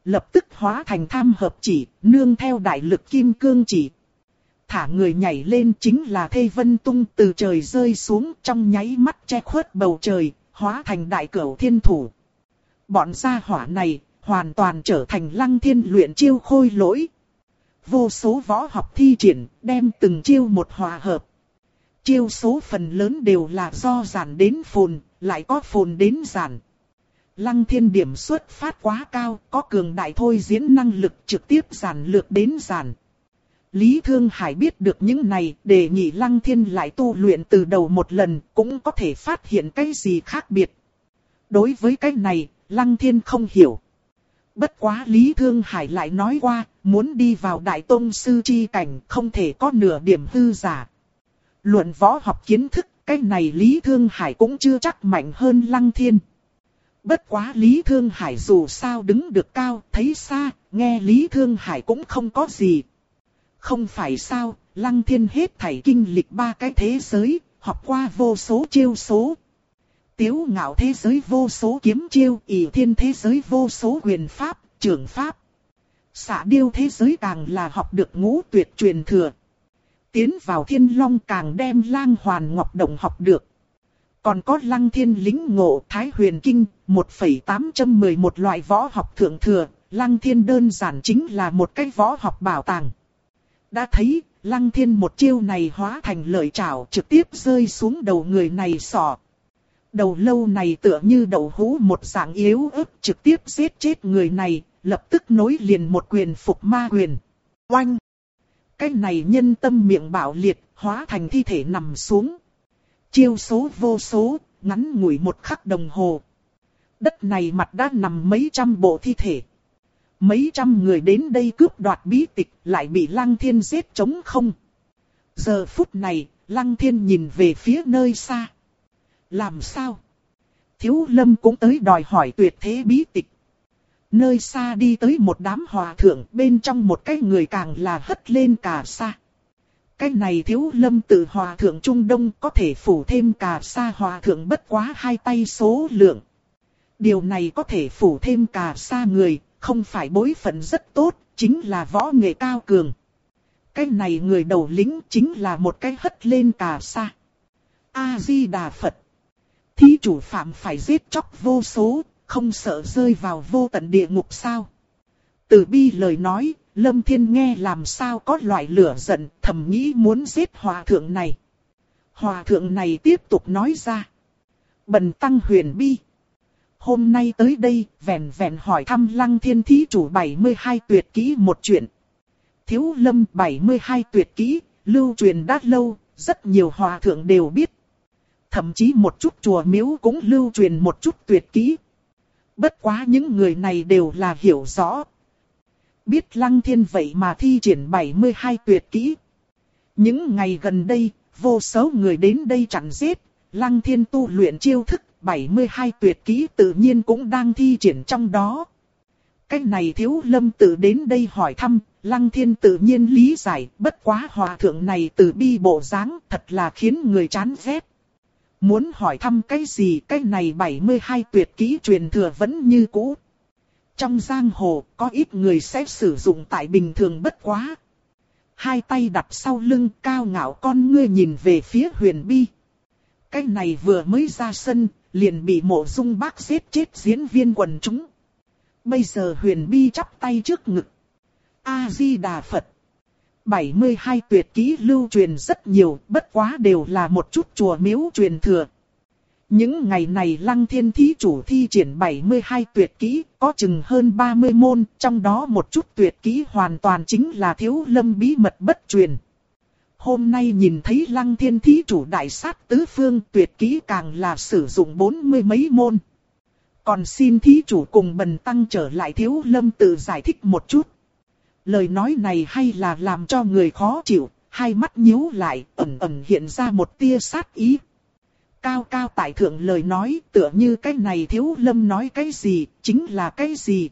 Lập tức hóa thành tham hợp chỉ, nương theo đại lực kim cương chỉ. Thả người nhảy lên chính là thê vân tung từ trời rơi xuống trong nháy mắt che khuất bầu trời, hóa thành đại cửu thiên thủ. Bọn gia hỏa này, hoàn toàn trở thành lăng thiên luyện chiêu khôi lỗi. Vô số võ học thi triển, đem từng chiêu một hòa hợp. Chiêu số phần lớn đều là do giản đến phồn, lại có phồn đến giản. Lăng thiên điểm xuất phát quá cao, có cường đại thôi diễn năng lực trực tiếp giản lược đến giản. Lý Thương Hải biết được những này, đề nghị Lăng Thiên lại tu luyện từ đầu một lần, cũng có thể phát hiện cái gì khác biệt. Đối với cái này, Lăng Thiên không hiểu. Bất quá Lý Thương Hải lại nói qua, muốn đi vào Đại Tông Sư Chi Cảnh không thể có nửa điểm hư giả. Luận võ học kiến thức, cái này Lý Thương Hải cũng chưa chắc mạnh hơn Lăng Thiên. Bất quá Lý Thương Hải dù sao đứng được cao, thấy xa, nghe Lý Thương Hải cũng không có gì. Không phải sao, Lăng Thiên hết thảy kinh lịch ba cái thế giới, học qua vô số chiêu số. Tiếu ngạo thế giới vô số kiếm chiêu, ỷ thiên thế giới vô số quyền pháp, trưởng pháp. Xạ điêu thế giới càng là học được ngũ tuyệt truyền thừa. Tiến vào thiên long càng đem lang hoàn ngọc động học được. Còn có lăng thiên lính ngộ thái huyền kinh, 1,811 loại võ học thượng thừa, lăng thiên đơn giản chính là một cái võ học bảo tàng. Đã thấy, lăng thiên một chiêu này hóa thành lợi trảo trực tiếp rơi xuống đầu người này sọ. Đầu lâu này tựa như đầu hũ một dạng yếu ớt trực tiếp giết chết người này, lập tức nối liền một quyền phục ma quyền. Oanh! Cái này nhân tâm miệng bạo liệt, hóa thành thi thể nằm xuống. Chiêu số vô số, ngắn ngủi một khắc đồng hồ. Đất này mặt đã nằm mấy trăm bộ thi thể. Mấy trăm người đến đây cướp đoạt bí tịch lại bị Lăng Thiên giết chống không. Giờ phút này, Lăng Thiên nhìn về phía nơi xa. Làm sao? Thiếu lâm cũng tới đòi hỏi tuyệt thế bí tịch. Nơi xa đi tới một đám hòa thượng bên trong một cái người càng là hất lên cả xa. Cái này thiếu lâm tự hòa thượng Trung Đông có thể phủ thêm cả xa hòa thượng bất quá hai tay số lượng. Điều này có thể phủ thêm cả xa người, không phải bối phận rất tốt, chính là võ nghệ cao cường. Cái này người đầu lính chính là một cái hất lên cả xa. A-di-đà Phật. Thí chủ phạm phải giết chóc vô số, không sợ rơi vào vô tận địa ngục sao. Từ bi lời nói, Lâm Thiên nghe làm sao có loại lửa giận, thầm nghĩ muốn giết hòa thượng này. Hòa thượng này tiếp tục nói ra. Bần tăng huyền bi. Hôm nay tới đây, vẹn vẹn hỏi thăm lăng thiên thí chủ 72 tuyệt kỹ một chuyện. Thiếu lâm 72 tuyệt kỹ, lưu truyền đã lâu, rất nhiều hòa thượng đều biết. Thậm chí một chút chùa miếu cũng lưu truyền một chút tuyệt kỹ. Bất quá những người này đều là hiểu rõ. Biết lăng thiên vậy mà thi triển 72 tuyệt kỹ. Những ngày gần đây, vô số người đến đây chặn giết, lăng thiên tu luyện chiêu thức 72 tuyệt kỹ tự nhiên cũng đang thi triển trong đó. Cách này thiếu lâm tự đến đây hỏi thăm, lăng thiên tự nhiên lý giải, bất quá hòa thượng này từ bi bộ dáng thật là khiến người chán ghét. Muốn hỏi thăm cái gì cái này 72 tuyệt kỹ truyền thừa vẫn như cũ. Trong giang hồ có ít người sẽ sử dụng tại bình thường bất quá. Hai tay đặt sau lưng cao ngạo con ngươi nhìn về phía huyền bi. Cái này vừa mới ra sân, liền bị mộ dung bác giết chết diễn viên quần chúng. Bây giờ huyền bi chắp tay trước ngực. A-di-đà Phật. 72 tuyệt kỹ lưu truyền rất nhiều, bất quá đều là một chút chùa miếu truyền thừa. Những ngày này lăng thiên thí chủ thi triển 72 tuyệt kỹ, có chừng hơn 30 môn, trong đó một chút tuyệt kỹ hoàn toàn chính là thiếu lâm bí mật bất truyền. Hôm nay nhìn thấy lăng thiên thí chủ đại sát tứ phương tuyệt kỹ càng là sử dụng bốn mươi mấy môn. Còn xin thí chủ cùng bần tăng trở lại thiếu lâm tự giải thích một chút. Lời nói này hay là làm cho người khó chịu, hai mắt nhíu lại, ẩn ẩn hiện ra một tia sát ý. Cao cao tại thượng lời nói tựa như cái này thiếu lâm nói cái gì, chính là cái gì.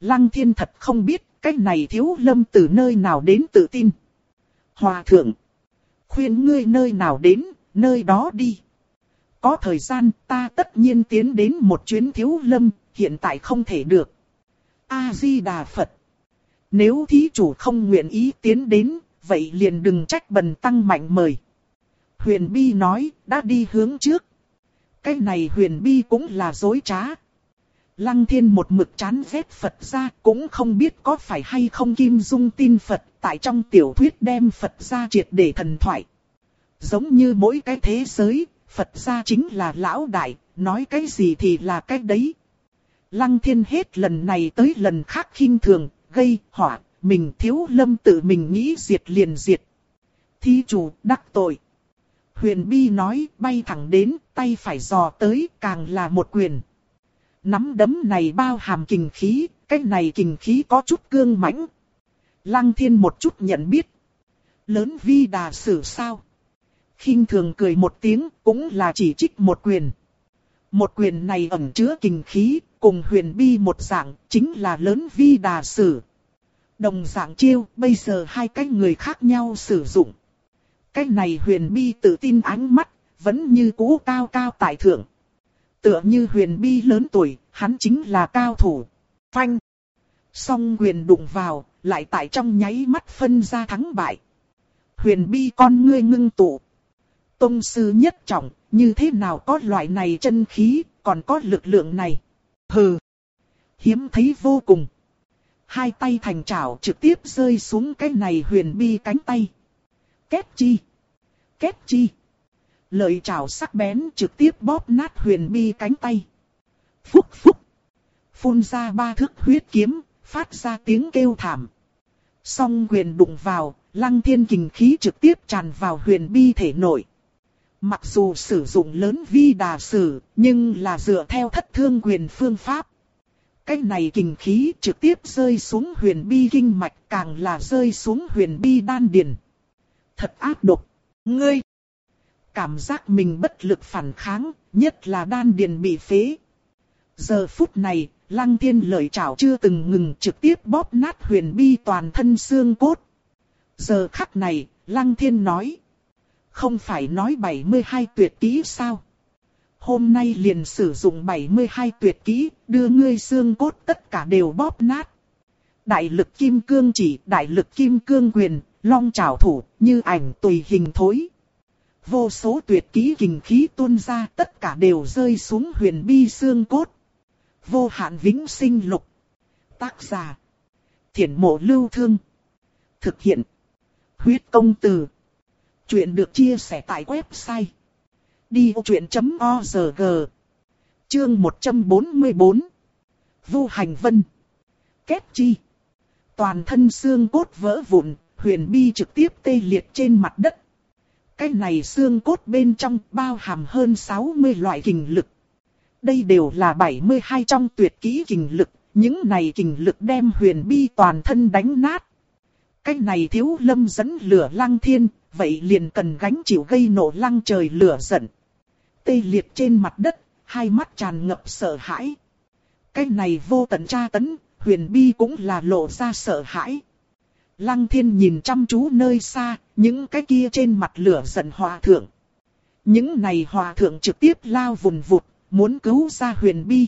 Lăng thiên thật không biết cái này thiếu lâm từ nơi nào đến tự tin. Hòa thượng, khuyên ngươi nơi nào đến, nơi đó đi. Có thời gian ta tất nhiên tiến đến một chuyến thiếu lâm, hiện tại không thể được. A-di-đà Phật. Nếu thí chủ không nguyện ý tiến đến, vậy liền đừng trách bần tăng mạnh mời. Huyền Bi nói, đã đi hướng trước. Cái này Huyền Bi cũng là dối trá. Lăng thiên một mực chán ghét Phật ra cũng không biết có phải hay không Kim Dung tin Phật tại trong tiểu thuyết đem Phật ra triệt để thần thoại. Giống như mỗi cái thế giới, Phật ra chính là lão đại, nói cái gì thì là cái đấy. Lăng thiên hết lần này tới lần khác khinh thường, gây họa, mình thiếu lâm tự mình nghĩ diệt liền diệt. Thí chủ đắc tội. Huyền Bi nói bay thẳng đến, tay phải dò tới, càng là một quyền. Nắm đấm này bao hàm kình khí, cái này kình khí có chút cương mãnh. Lăng thiên một chút nhận biết. Lớn vi đà xử sao? khinh thường cười một tiếng, cũng là chỉ trích một quyền. Một quyền này ẩn chứa kình khí, cùng huyền bi một dạng, chính là lớn vi đà sử. Đồng dạng chiêu, bây giờ hai cái người khác nhau sử dụng. Cái này huyền bi tự tin ánh mắt, vẫn như cũ cao cao tại thượng. Tựa như huyền bi lớn tuổi, hắn chính là cao thủ. Phanh. Song huyền đụng vào, lại tại trong nháy mắt phân ra thắng bại. Huyền bi con ngươi ngưng tụ. Tông sư nhất trọng, như thế nào có loại này chân khí, còn có lực lượng này. Hừ. Hiếm thấy vô cùng. Hai tay thành chảo trực tiếp rơi xuống cái này huyền bi cánh tay. Kết chi. Kết chi. Lợi chảo sắc bén trực tiếp bóp nát huyền bi cánh tay. Phúc phúc. Phun ra ba thước huyết kiếm, phát ra tiếng kêu thảm. Song huyền đụng vào, lăng thiên kình khí trực tiếp tràn vào huyền bi thể nội. Mặc dù sử dụng lớn vi đà sử, nhưng là dựa theo thất thương quyền phương pháp. Cái này kình khí trực tiếp rơi xuống huyền bi kinh mạch càng là rơi xuống huyền bi đan điền. Thật ác độc. Ngươi! Cảm giác mình bất lực phản kháng, nhất là đan điền bị phế. Giờ phút này, lăng thiên lợi chảo chưa từng ngừng trực tiếp bóp nát huyền bi toàn thân xương cốt. Giờ khắc này, lăng thiên nói. Không phải nói 72 tuyệt kỹ sao? Hôm nay liền sử dụng 72 tuyệt kỹ, đưa ngươi xương cốt tất cả đều bóp nát. Đại lực kim cương chỉ, đại lực kim cương quyền, long trảo thủ, như ảnh tùy hình thối. Vô số tuyệt kỹ kình khí tuôn ra tất cả đều rơi xuống huyền bi xương cốt. Vô hạn vĩnh sinh lục. Tác giả. Thiển mộ lưu thương. Thực hiện. Huyết công từ. Chuyện được chia sẻ tại website. Đi vô chuyện.org Chương 144 Vu Hành Vân Kết chi Toàn thân xương cốt vỡ vụn, huyền bi trực tiếp tê liệt trên mặt đất. Cái này xương cốt bên trong bao hàm hơn 60 loại kình lực. Đây đều là 72 trong tuyệt kỹ kình lực, những này kình lực đem huyền bi toàn thân đánh nát. Cái này thiếu lâm dẫn lửa lăng thiên, vậy liền cần gánh chịu gây nổ lăng trời lửa giận. Tê liệt trên mặt đất, hai mắt tràn ngập sợ hãi. Cái này vô tận tra tấn, huyền bi cũng là lộ ra sợ hãi. Lăng thiên nhìn chăm chú nơi xa, những cái kia trên mặt lửa giận hòa thượng. Những này hòa thượng trực tiếp lao vùng vụt, muốn cứu ra huyền bi.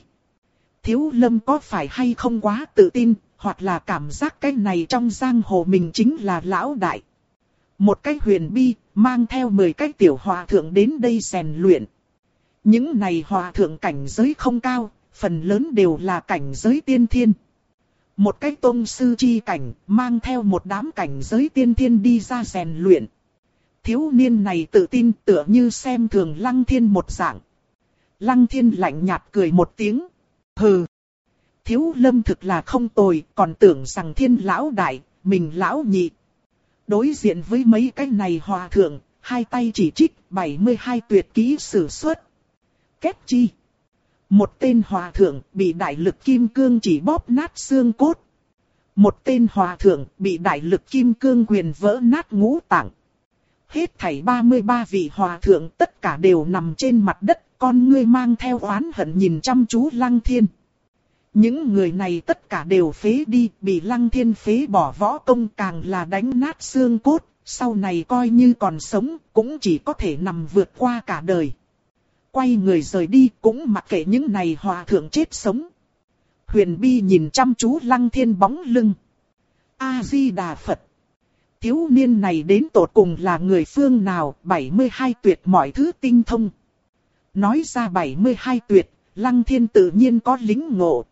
Thiếu lâm có phải hay không quá tự tin, hoặc là cảm giác cái này trong giang hồ mình chính là lão đại. Một cái huyền bi, mang theo 10 cái tiểu hòa thượng đến đây rèn luyện. Những này hòa thượng cảnh giới không cao, phần lớn đều là cảnh giới tiên thiên. Một cái tôn sư chi cảnh, mang theo một đám cảnh giới tiên thiên đi ra rèn luyện. Thiếu niên này tự tin tựa như xem thường lăng thiên một dạng. Lăng thiên lạnh nhạt cười một tiếng. Hừ. Thiếu lâm thực là không tồi, còn tưởng rằng thiên lão đại, mình lão nhị. Đối diện với mấy cái này hòa thượng, hai tay chỉ trích 72 tuyệt kỹ sử xuất. Kết chi. Một tên hòa thượng bị đại lực kim cương chỉ bóp nát xương cốt. Một tên hòa thượng bị đại lực kim cương quyền vỡ nát ngũ tạng. Hết thảy 33 vị hòa thượng tất cả đều nằm trên mặt đất, con ngươi mang theo oán hận nhìn chăm chú lăng thiên. Những người này tất cả đều phế đi, bị lăng thiên phế bỏ võ công càng là đánh nát xương cốt, sau này coi như còn sống, cũng chỉ có thể nằm vượt qua cả đời. Quay người rời đi cũng mặc kệ những này hòa thượng chết sống. Huyền Bi nhìn chăm chú lăng thiên bóng lưng. A-di-đà Phật. Thiếu niên này đến tột cùng là người phương nào, 72 tuyệt mọi thứ tinh thông. Nói ra 72 tuyệt, lăng thiên tự nhiên có lính ngộ.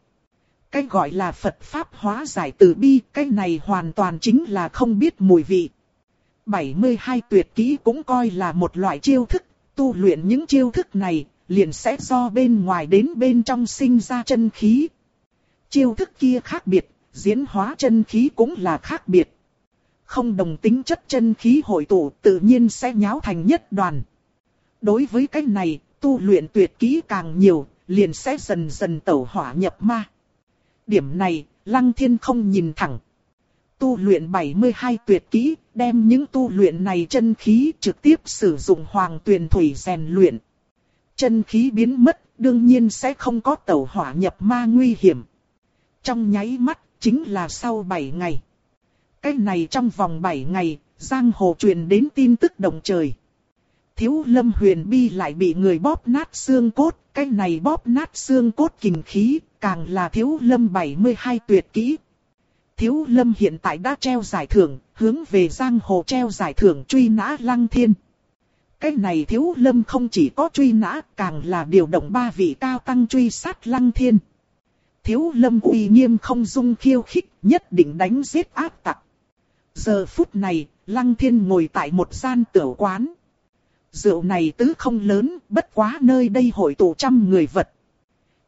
Cái gọi là Phật Pháp hóa giải từ bi, cái này hoàn toàn chính là không biết mùi vị. 72 tuyệt kỹ cũng coi là một loại chiêu thức, tu luyện những chiêu thức này, liền sẽ do bên ngoài đến bên trong sinh ra chân khí, Chiêu thức kia khác biệt, diễn hóa chân khí cũng là khác biệt. Không đồng tính chất chân khí hội tụ tự nhiên sẽ nháo thành nhất đoàn. Đối với cái này, tu luyện tuyệt kỹ càng nhiều, liền sẽ dần dần tẩu hỏa nhập ma. Điểm này, Lăng Thiên không nhìn thẳng. Tu luyện 72 tuyệt kỹ, đem những tu luyện này chân khí trực tiếp sử dụng hoàng tuyền thủy rèn luyện. Chân khí biến mất, đương nhiên sẽ không có tẩu hỏa nhập ma nguy hiểm. Trong nháy mắt, chính là sau 7 ngày. Cái này trong vòng 7 ngày, Giang Hồ truyền đến tin tức động trời. Thiếu lâm huyền bi lại bị người bóp nát xương cốt, cái này bóp nát xương cốt kình khí, càng là thiếu lâm 72 tuyệt kỹ. Thiếu lâm hiện tại đã treo giải thưởng, hướng về giang hồ treo giải thưởng truy nã lăng thiên. Cái này thiếu lâm không chỉ có truy nã, càng là điều động ba vị cao tăng truy sát lăng thiên. Thiếu lâm uy nghiêm không dung khiêu khích, nhất định đánh giết áp tặc. Giờ phút này, lăng thiên ngồi tại một gian tiểu quán. Rượu này tứ không lớn, bất quá nơi đây hội tụ trăm người vật.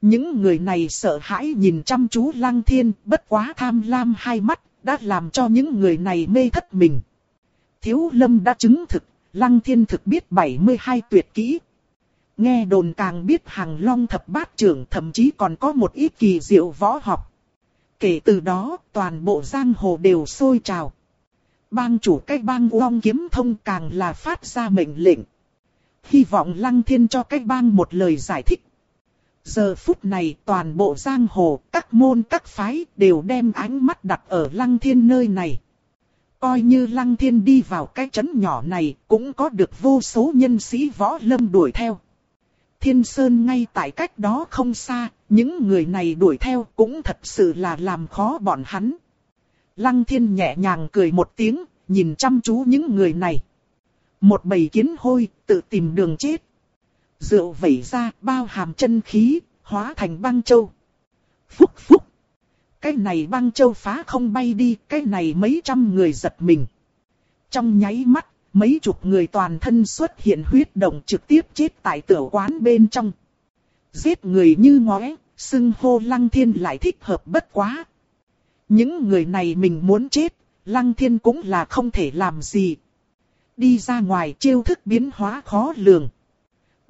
Những người này sợ hãi nhìn chăm chú lăng thiên, bất quá tham lam hai mắt, đã làm cho những người này mê thất mình. Thiếu lâm đã chứng thực, lăng thiên thực biết 72 tuyệt kỹ. Nghe đồn càng biết hàng long thập bát trưởng thậm chí còn có một ít kỳ diệu võ học. Kể từ đó, toàn bộ giang hồ đều sôi trào. Bang chủ cái bang uong kiếm thông càng là phát ra mệnh lệnh. Hy vọng lăng thiên cho cái bang một lời giải thích. Giờ phút này toàn bộ giang hồ, các môn các phái đều đem ánh mắt đặt ở lăng thiên nơi này. Coi như lăng thiên đi vào cái trấn nhỏ này cũng có được vô số nhân sĩ võ lâm đuổi theo. Thiên Sơn ngay tại cách đó không xa, những người này đuổi theo cũng thật sự là làm khó bọn hắn. Lăng thiên nhẹ nhàng cười một tiếng, nhìn chăm chú những người này. Một bầy kiến hôi, tự tìm đường chết. Rượu vẩy ra, bao hàm chân khí, hóa thành băng châu. Phúc phúc. Cái này băng châu phá không bay đi, cái này mấy trăm người giật mình. Trong nháy mắt, mấy chục người toàn thân xuất hiện huyết động trực tiếp chết tại tiểu quán bên trong. Giết người như ngóe, xưng hô lăng thiên lại thích hợp bất quá. Những người này mình muốn chết, lăng thiên cũng là không thể làm gì. Đi ra ngoài chiêu thức biến hóa khó lường.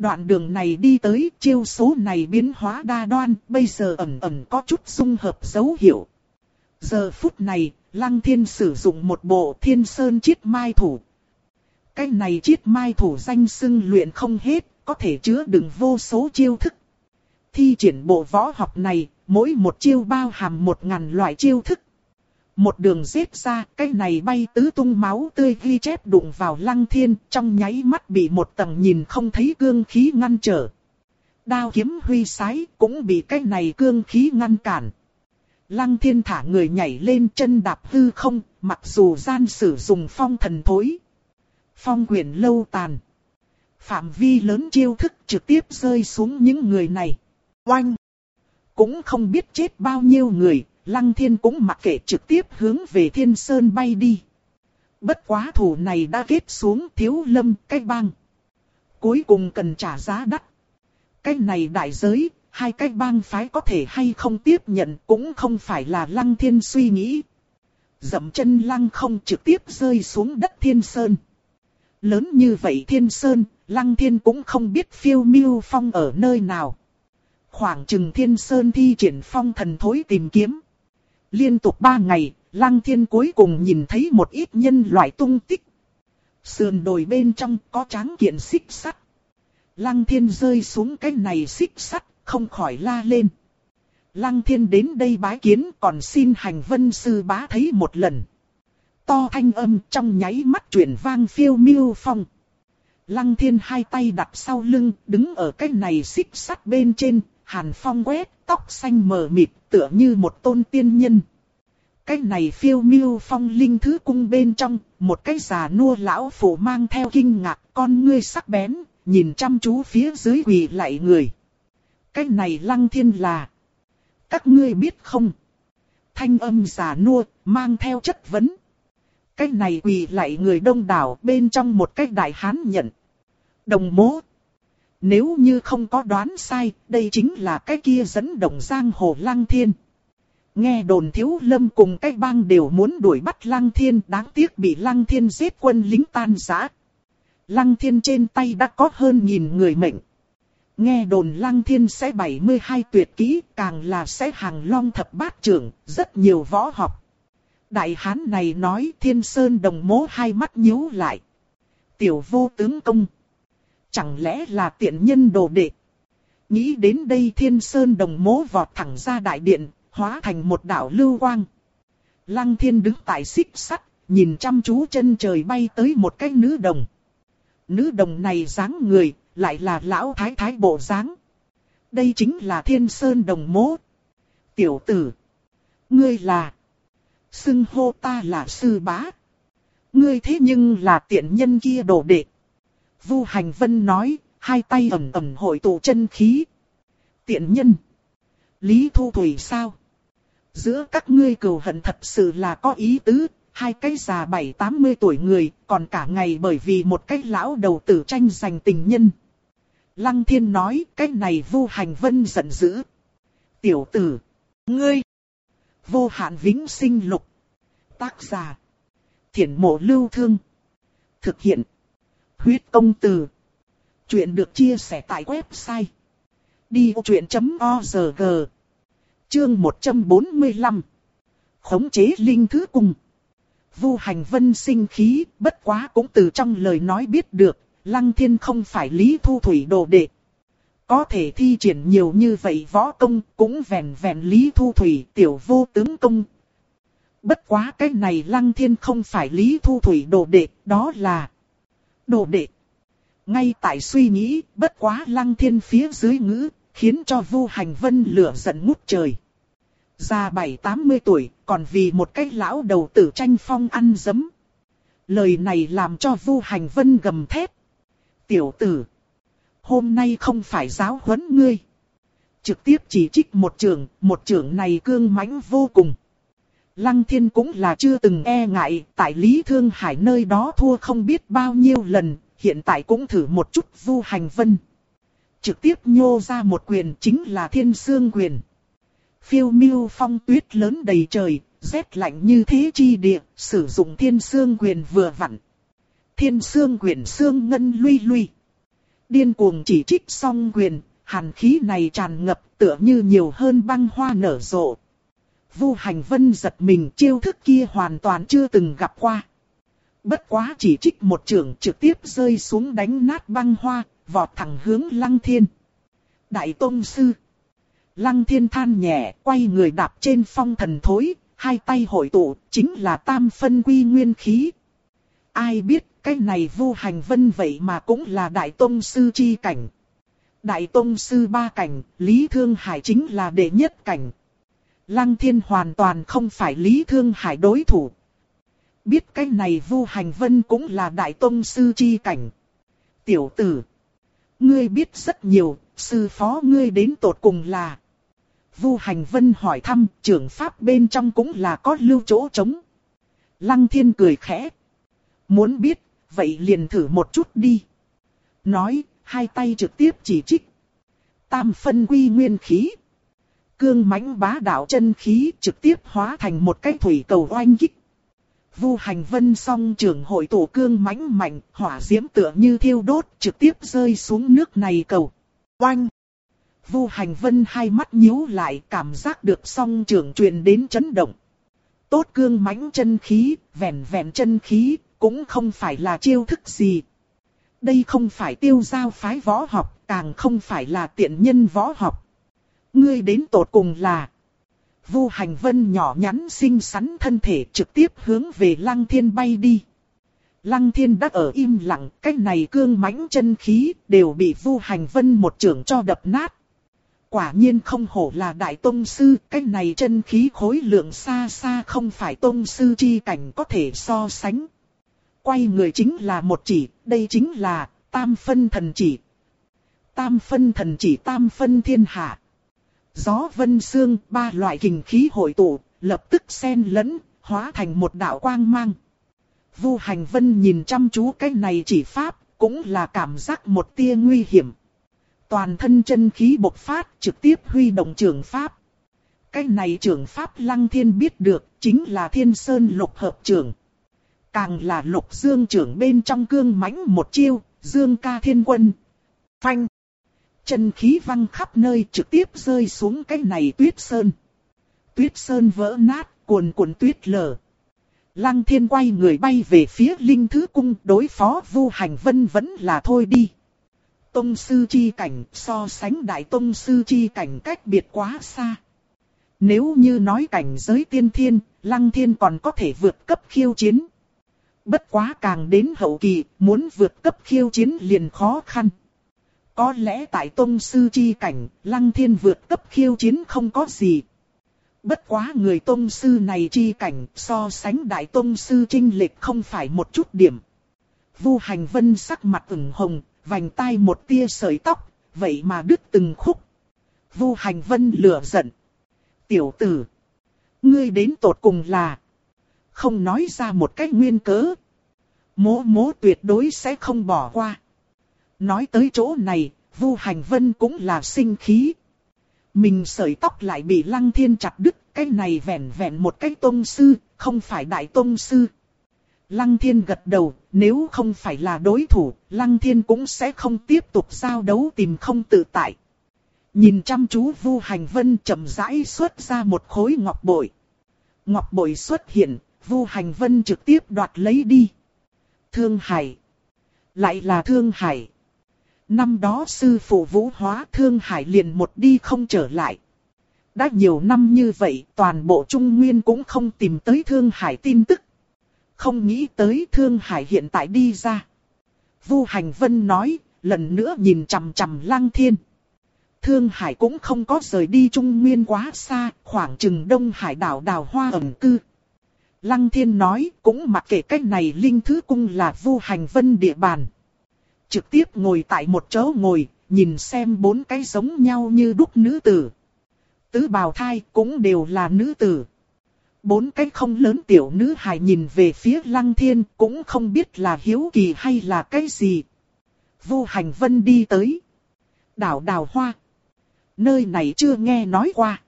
Đoạn đường này đi tới chiêu số này biến hóa đa đoan, bây giờ ẩn ẩn có chút xung hợp dấu hiệu. Giờ phút này, Lăng Thiên sử dụng một bộ thiên sơn chiết mai thủ. Cái này chiết mai thủ danh xưng luyện không hết, có thể chứa đựng vô số chiêu thức. Thi triển bộ võ học này, mỗi một chiêu bao hàm một ngàn loại chiêu thức. Một đường giết ra, cái này bay tứ tung máu tươi ghi chép đụng vào lăng thiên, trong nháy mắt bị một tầng nhìn không thấy cương khí ngăn trở. Đao kiếm huy sái, cũng bị cái này cương khí ngăn cản. Lăng thiên thả người nhảy lên chân đạp hư không, mặc dù gian sử dùng phong thần thối. Phong quyển lâu tàn. Phạm vi lớn chiêu thức trực tiếp rơi xuống những người này. Oanh! Cũng không biết chết bao nhiêu người, Lăng thiên cũng mặc kệ trực tiếp hướng về thiên sơn bay đi. Bất quá thủ này đã kết xuống thiếu lâm cái bang. Cuối cùng cần trả giá đắt. Cái này đại giới, hai cái bang phái có thể hay không tiếp nhận cũng không phải là lăng thiên suy nghĩ. Dậm chân lăng không trực tiếp rơi xuống đất thiên sơn. Lớn như vậy thiên sơn, lăng thiên cũng không biết phiêu miêu phong ở nơi nào. Khoảng chừng thiên sơn thi triển phong thần thối tìm kiếm. Liên tục ba ngày, Lăng Thiên cuối cùng nhìn thấy một ít nhân loại tung tích. Sườn đồi bên trong có tráng kiện xích sắt. Lăng Thiên rơi xuống cái này xích sắt, không khỏi la lên. Lăng Thiên đến đây bái kiến còn xin hành vân sư bá thấy một lần. To thanh âm trong nháy mắt chuyển vang phiêu miêu phong. Lăng Thiên hai tay đặt sau lưng, đứng ở cái này xích sắt bên trên, hàn phong quét, tóc xanh mờ mịt, tựa như một tôn tiên nhân. Cái này phiêu miêu phong linh thứ cung bên trong, một cái già nua lão phụ mang theo kinh ngạc con ngươi sắc bén, nhìn chăm chú phía dưới quỳ lại người. Cái này lăng thiên là. Các ngươi biết không? Thanh âm già nua, mang theo chất vấn. Cái này quỳ lại người đông đảo bên trong một cái đại hán nhận. Đồng mố. Nếu như không có đoán sai, đây chính là cái kia dẫn động giang hồ lăng thiên. Nghe đồn thiếu lâm cùng cái bang đều muốn đuổi bắt lăng thiên đáng tiếc bị lăng thiên giết quân lính tan rã. Lăng thiên trên tay đã có hơn nghìn người mệnh. Nghe đồn lăng thiên sẽ 72 tuyệt kỹ càng là sẽ hàng long thập bát trưởng, rất nhiều võ học. Đại hán này nói thiên sơn đồng mố hai mắt nhíu lại. Tiểu vô tướng công. Chẳng lẽ là tiện nhân đồ đệ? Nghĩ đến đây thiên sơn đồng mố vọt thẳng ra đại điện, hóa thành một đạo lưu quang. Lăng thiên đứng tại xích sắt, nhìn chăm chú chân trời bay tới một cái nữ đồng. Nữ đồng này dáng người, lại là lão thái thái bộ dáng. Đây chính là thiên sơn đồng mố. Tiểu tử. Ngươi là. Xưng hô ta là sư bá. Ngươi thế nhưng là tiện nhân kia đồ đệ. Vu Hành Vân nói, hai tay ẩm ẩm hội tụ chân khí. Tiện nhân. Lý Thu Thủy sao? Giữa các ngươi cừu hận thật sự là có ý tứ, hai cái già bảy tám mươi tuổi người, còn cả ngày bởi vì một cái lão đầu tử tranh giành tình nhân. Lăng thiên nói, cái này Vu Hành Vân giận dữ. Tiểu tử, ngươi, vô hạn vĩnh sinh lục. Tác giả, thiển mộ lưu thương. Thực hiện, huyết công từ. Chuyện được chia sẻ tại website. Đi vô chuyện.org Chương 145 Khống chế linh thứ cung Vu hành vân sinh khí, bất quá cũng từ trong lời nói biết được, Lăng Thiên không phải Lý Thu Thủy đồ đệ. Có thể thi triển nhiều như vậy võ công, cũng vẹn vẹn Lý Thu Thủy tiểu vô tướng công. Bất quá cái này Lăng Thiên không phải Lý Thu Thủy đồ đệ, đó là đồ đệ. Ngay tại suy nghĩ, bất quá Lăng Thiên phía dưới ngữ, khiến cho Vu Hành Vân lửa giận ngút trời. Già bảy tám mươi tuổi, còn vì một cái lão đầu tử tranh phong ăn dấm. Lời này làm cho Vu Hành Vân gầm thét. Tiểu tử, hôm nay không phải giáo huấn ngươi. Trực tiếp chỉ trích một trưởng, một trưởng này cương mãnh vô cùng. Lăng thiên cũng là chưa từng e ngại, tại Lý Thương Hải nơi đó thua không biết bao nhiêu lần, hiện tại cũng thử một chút Vu Hành Vân. Trực tiếp nhô ra một quyền chính là thiên sương quyền. Phiêu miêu phong tuyết lớn đầy trời, rét lạnh như thế chi địa, sử dụng thiên sương quyền vừa vặn. Thiên sương quyền sương ngân luy luy. Điên cuồng chỉ trích song quyền, hàn khí này tràn ngập tựa như nhiều hơn băng hoa nở rộ. Vu hành vân giật mình chiêu thức kia hoàn toàn chưa từng gặp qua. Bất quá chỉ trích một trường trực tiếp rơi xuống đánh nát băng hoa, vọt thẳng hướng lăng thiên. Đại Tông Sư Lăng thiên than nhẹ, quay người đạp trên phong thần thối, hai tay hội tụ, chính là tam phân quy nguyên khí. Ai biết, cái này vu hành vân vậy mà cũng là đại tông sư chi cảnh. Đại tông sư ba cảnh, Lý Thương Hải chính là đệ nhất cảnh. Lăng thiên hoàn toàn không phải Lý Thương Hải đối thủ. Biết cái này vu hành vân cũng là đại tông sư chi cảnh. Tiểu tử, ngươi biết rất nhiều, sư phó ngươi đến tột cùng là. Vu Hành Vân hỏi thăm, trưởng pháp bên trong cũng là có lưu chỗ trống. Lăng Thiên cười khẽ. Muốn biết, vậy liền thử một chút đi. Nói, hai tay trực tiếp chỉ trích. Tam phân quy nguyên khí. Cương mãnh bá đạo chân khí trực tiếp hóa thành một cái thủy cầu oanh kích. Vu hành vân song trưởng hội tổ cương mãnh mạnh, hỏa diễm tựa như thiêu đốt trực tiếp rơi xuống nước này cầu. Oanh! Vu Hành Vân hai mắt nhíu lại cảm giác được song trưởng truyền đến chấn động. Tốt cương mãnh chân khí, vẹn vẹn chân khí, cũng không phải là chiêu thức gì. Đây không phải tiêu giao phái võ học, càng không phải là tiện nhân võ học. Ngươi đến tột cùng là... Vu Hành Vân nhỏ nhắn xinh xắn thân thể trực tiếp hướng về Lăng Thiên bay đi. Lăng Thiên đã ở im lặng, cái này cương mãnh chân khí đều bị Vu Hành Vân một trưởng cho đập nát. Quả nhiên không hổ là đại tông sư, cái này chân khí khối lượng xa xa không phải tông sư chi cảnh có thể so sánh. Quay người chính là một chỉ, đây chính là tam phân thần chỉ. Tam phân thần chỉ tam phân thiên hạ. Gió vân xương, ba loại kình khí hội tụ, lập tức xen lẫn, hóa thành một đạo quang mang. Vu hành vân nhìn chăm chú cái này chỉ pháp, cũng là cảm giác một tia nguy hiểm toàn thân chân khí bộc phát trực tiếp huy động trường pháp. Cái này trường pháp lăng thiên biết được, chính là thiên sơn lục hợp trường Càng là lục dương trưởng bên trong cương mãnh một chiêu, dương ca thiên quân. Phanh. Chân khí văng khắp nơi trực tiếp rơi xuống cái này tuyết sơn. Tuyết sơn vỡ nát, cuồn cuộn tuyết lở. Lăng thiên quay người bay về phía linh thứ cung đối phó vu hành vân vẫn là thôi đi. Tông sư chi cảnh so sánh đại tông sư chi cảnh cách biệt quá xa. Nếu như nói cảnh giới tiên thiên, lăng thiên còn có thể vượt cấp khiêu chiến. Bất quá càng đến hậu kỳ, muốn vượt cấp khiêu chiến liền khó khăn. Có lẽ tại tôn sư chi cảnh, lăng thiên vượt cấp khiêu chiến không có gì. Bất quá người tôn sư này chi cảnh so sánh đại tôn sư trinh lệch không phải một chút điểm. Vu hành vân sắc mặt ửng hồng, vành tai một tia sợi tóc, vậy mà đứt từng khúc. Vu hành vân lửa giận. Tiểu tử, ngươi đến tột cùng là không nói ra một cách nguyên cớ. Mố mố tuyệt đối sẽ không bỏ qua. Nói tới chỗ này, Vu Hành Vân cũng là sinh khí. Mình sợi tóc lại bị Lăng Thiên chặt đứt, cái này vẹn vẹn một cái tôn sư, không phải đại tôn sư. Lăng Thiên gật đầu, nếu không phải là đối thủ, Lăng Thiên cũng sẽ không tiếp tục giao đấu tìm không tự tại. Nhìn chăm chú Vu Hành Vân chậm rãi xuất ra một khối ngọc bội. Ngọc bội xuất hiện, Vu Hành Vân trực tiếp đoạt lấy đi. Thương Hải. Lại là Thương Hải. Năm đó sư phụ vũ hóa Thương Hải liền một đi không trở lại. Đã nhiều năm như vậy, toàn bộ Trung Nguyên cũng không tìm tới Thương Hải tin tức. Không nghĩ tới Thương Hải hiện tại đi ra. Vu Hành Vân nói, lần nữa nhìn chằm chằm Lăng Thiên. Thương Hải cũng không có rời đi Trung Nguyên quá xa, khoảng chừng Đông Hải đảo đào hoa ẩn cư. Lăng Thiên nói, cũng mặc kệ cách này Linh Thứ Cung là Vu Hành Vân địa bàn. Trực tiếp ngồi tại một chỗ ngồi, nhìn xem bốn cái giống nhau như đúc nữ tử. Tứ bào thai cũng đều là nữ tử. Bốn cái không lớn tiểu nữ hài nhìn về phía Lăng Thiên cũng không biết là hiếu kỳ hay là cái gì. Vu Hành Vân đi tới. Đảo đào hoa. Nơi này chưa nghe nói qua.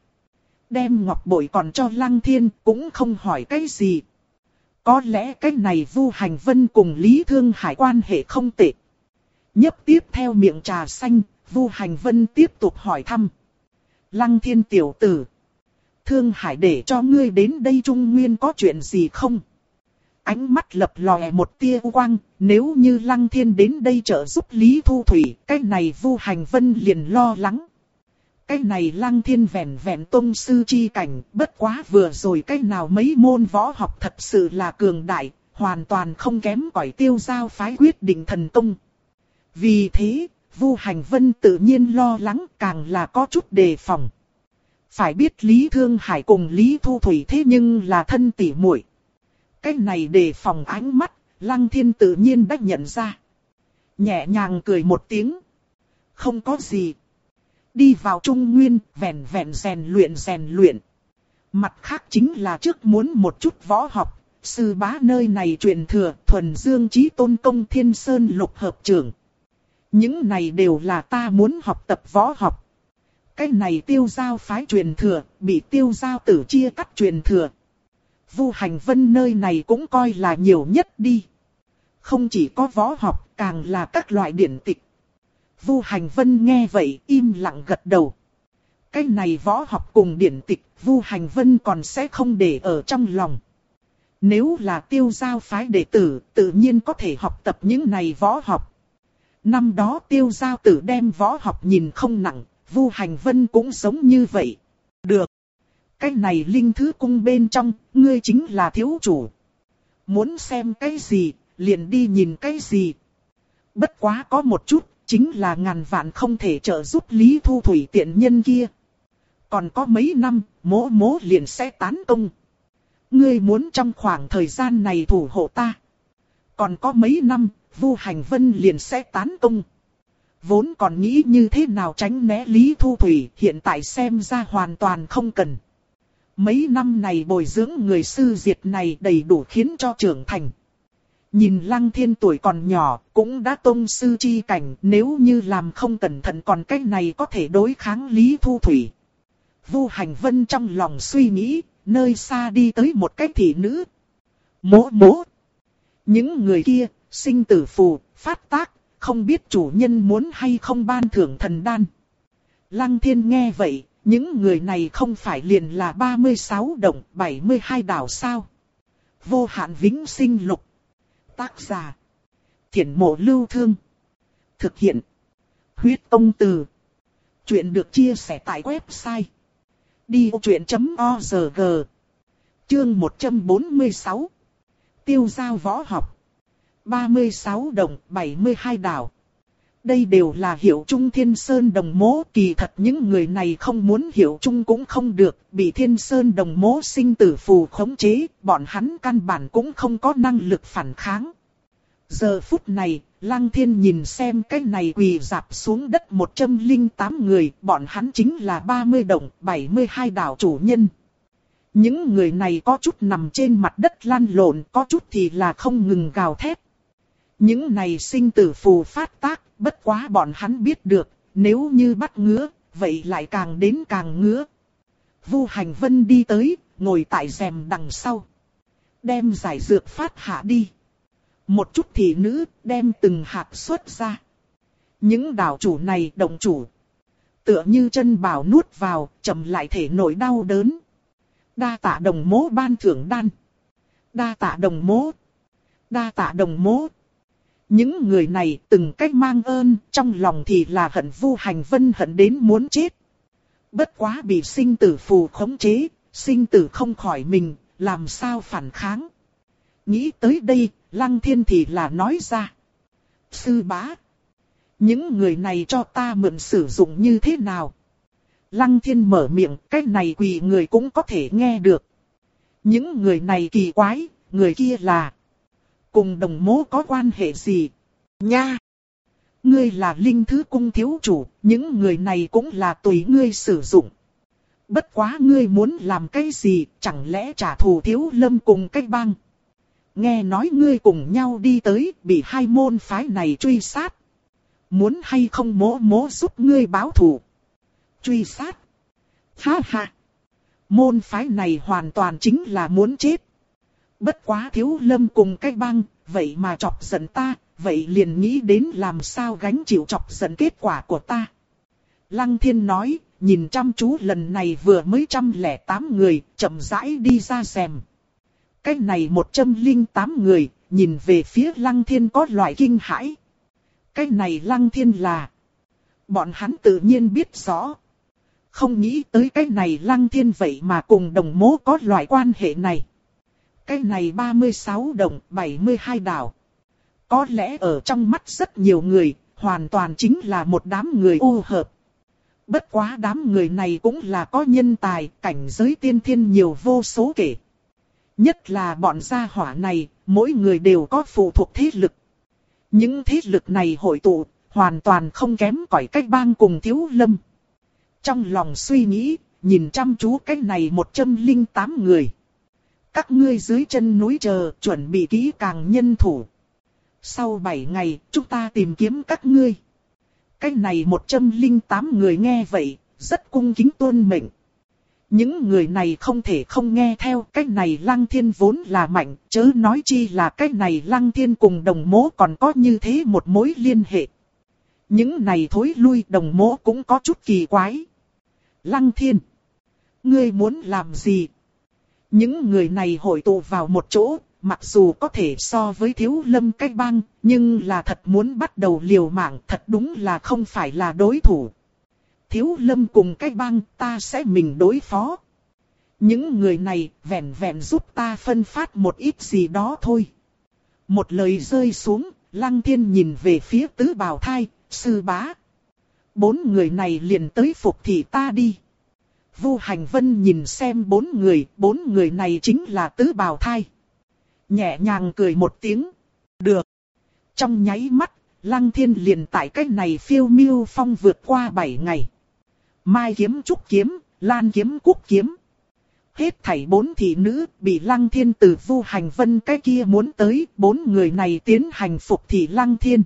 Đem ngọc bội còn cho Lăng Thiên cũng không hỏi cái gì. Có lẽ cái này Vu Hành Vân cùng Lý Thương Hải quan hệ không tệ. Nhấp tiếp theo miệng trà xanh, Vu Hành Vân tiếp tục hỏi thăm. Lăng Thiên tiểu tử. Thương Hải để cho ngươi đến đây Trung Nguyên có chuyện gì không? Ánh mắt lập lòe một tia quang, nếu như Lăng Thiên đến đây trợ giúp Lý Thu Thủy, cái này Vu Hành Vân liền lo lắng. Cái này lăng thiên vẹn vẹn tông sư chi cảnh, bất quá vừa rồi cái nào mấy môn võ học thật sự là cường đại, hoàn toàn không kém cỏi tiêu giao phái quyết định thần công. Vì thế, Vu Hành Vân tự nhiên lo lắng càng là có chút đề phòng. Phải biết Lý Thương Hải cùng Lý Thu Thủy thế nhưng là thân tỉ muội. Cái này đề phòng ánh mắt, Lăng Thiên tự nhiên đã nhận ra. Nhẹ nhàng cười một tiếng. Không có gì đi vào Trung Nguyên, vẹn vẹn rèn luyện rèn luyện. Mặt khác chính là trước muốn một chút võ học, sư bá nơi này truyền thừa thuần dương trí tôn công thiên sơn lục hợp trưởng. Những này đều là ta muốn học tập võ học. Cái này tiêu giao phái truyền thừa, bị tiêu giao tử chia cắt truyền thừa. Vu hành vân nơi này cũng coi là nhiều nhất đi. Không chỉ có võ học, càng là các loại điển tịch. Vu Hành Vân nghe vậy im lặng gật đầu. Cái này võ học cùng điển tịch, Vu Hành Vân còn sẽ không để ở trong lòng. Nếu là tiêu giao phái đệ tử, tự nhiên có thể học tập những này võ học. Năm đó tiêu giao tử đem võ học nhìn không nặng, Vu Hành Vân cũng sống như vậy. Được. Cái này linh thứ cung bên trong, ngươi chính là thiếu chủ. Muốn xem cái gì, liền đi nhìn cái gì. Bất quá có một chút, chính là ngàn vạn không thể trợ giúp Lý Thu Thủy tiện nhân kia. Còn có mấy năm, mỗ mỗ liền sẽ tán công. Ngươi muốn trong khoảng thời gian này thủ hộ ta. Còn có mấy năm, Vu Hành Vân liền sẽ tán công. Vốn còn nghĩ như thế nào tránh né Lý Thu Thủy, hiện tại xem ra hoàn toàn không cần. Mấy năm này bồi dưỡng người sư diệt này đầy đủ khiến cho trưởng thành. Nhìn lăng thiên tuổi còn nhỏ, cũng đã tôn sư chi cảnh, nếu như làm không cẩn thận còn cách này có thể đối kháng Lý Thu Thủy. Vu Hành Vân trong lòng suy nghĩ, nơi xa đi tới một cái thị nữ. Mố mố. Những người kia, sinh tử phù, phát tác, không biết chủ nhân muốn hay không ban thưởng thần đan. Lăng thiên nghe vậy, những người này không phải liền là 36 đồng 72 đảo sao. Vô hạn vĩnh sinh lục. Tác giả. Thiển mộ lưu thương. Thực hiện. Huyết công từ. Chuyện được chia sẻ tại website. Đi vô chuyện.org Chương 146 Tiêu giao võ học 36 đồng 72 đảo Đây đều là hiệu trung thiên sơn đồng mố Kỳ thật những người này không muốn hiệu trung cũng không được Bị thiên sơn đồng mố sinh tử phù khống chế Bọn hắn căn bản cũng không có năng lực phản kháng Giờ phút này, Lăng Thiên nhìn xem cái này quỳ dạp xuống đất 108 người, bọn hắn chính là 30 đồng, 72 đảo chủ nhân. Những người này có chút nằm trên mặt đất lăn lộn, có chút thì là không ngừng gào thét. Những này sinh tử phù phát tác, bất quá bọn hắn biết được, nếu như bắt ngứa, vậy lại càng đến càng ngứa. Vu Hành Vân đi tới, ngồi tại rèm đằng sau. Đem giải dược phát hạ đi. Một chút thị nữ đem từng hạt xuất ra. Những đảo chủ này động chủ. Tựa như chân bảo nuốt vào, chậm lại thể nổi đau đớn. Đa tạ đồng mố ban thưởng đan. Đa tạ đồng mố. Đa tạ đồng mố. Những người này từng cách mang ơn, trong lòng thì là hận vu hành vân hận đến muốn chết. Bất quá bị sinh tử phù khống chế, sinh tử không khỏi mình, làm sao phản kháng. Nghĩ tới đây, Lăng thiên thì là nói ra. Sư bá. Những người này cho ta mượn sử dụng như thế nào? Lăng thiên mở miệng, cái này quỳ người cũng có thể nghe được. Những người này kỳ quái, người kia là. Cùng đồng mố có quan hệ gì? Nha! Ngươi là linh thứ cung thiếu chủ, những người này cũng là tùy ngươi sử dụng. Bất quá ngươi muốn làm cái gì, chẳng lẽ trả thù thiếu lâm cùng cái băng? nghe nói ngươi cùng nhau đi tới, bị hai môn phái này truy sát. Muốn hay không mố mố giúp ngươi báo thù. Truy sát. Ha ha. Môn phái này hoàn toàn chính là muốn chết. Bất quá thiếu lâm cùng cái băng, vậy mà chọc giận ta, vậy liền nghĩ đến làm sao gánh chịu chọc giận kết quả của ta. Lăng thiên nói, nhìn chăm chú lần này vừa mới trăm lẻ tám người, chậm rãi đi ra xem. Cái này 108 người, nhìn về phía lăng thiên có loại kinh hãi. Cái này lăng thiên là... Bọn hắn tự nhiên biết rõ. Không nghĩ tới cái này lăng thiên vậy mà cùng đồng mố có loại quan hệ này. Cái này 36 đồng, 72 đảo. Có lẽ ở trong mắt rất nhiều người, hoàn toàn chính là một đám người u hợp. Bất quá đám người này cũng là có nhân tài, cảnh giới tiên thiên nhiều vô số kể. Nhất là bọn gia hỏa này, mỗi người đều có phụ thuộc thế lực. Những thế lực này hội tụ, hoàn toàn không kém cỏi cách bang cùng thiếu lâm. Trong lòng suy nghĩ, nhìn chăm chú cách này 108 người. Các ngươi dưới chân núi chờ, chuẩn bị kỹ càng nhân thủ. Sau 7 ngày, chúng ta tìm kiếm các ngươi. Cái này 108 người nghe vậy, rất cung kính tuân mệnh. Những người này không thể không nghe theo cách này lăng thiên vốn là mạnh, chớ nói chi là cách này lăng thiên cùng đồng mố còn có như thế một mối liên hệ. Những này thối lui đồng mố cũng có chút kỳ quái. Lăng thiên, ngươi muốn làm gì? Những người này hội tụ vào một chỗ, mặc dù có thể so với thiếu lâm cách băng, nhưng là thật muốn bắt đầu liều mạng thật đúng là không phải là đối thủ thiếu lâm cùng cái băng ta sẽ mình đối phó. Những người này vẹn vẹn giúp ta phân phát một ít gì đó thôi. Một lời rơi xuống, lăng thiên nhìn về phía tứ bào thai, sư bá. Bốn người này liền tới phục thị ta đi. Vu Hành Vân nhìn xem bốn người, bốn người này chính là tứ bào thai. Nhẹ nhàng cười một tiếng. Được. Trong nháy mắt, Lăng Thiên liền tại cách này phiêu miêu phong vượt qua bảy ngày. Mai kiếm trúc kiếm, lan kiếm cúc kiếm. Hết thảy bốn thị nữ bị lăng thiên từ vu hành vân cái kia muốn tới, bốn người này tiến hành phục thị lăng thiên.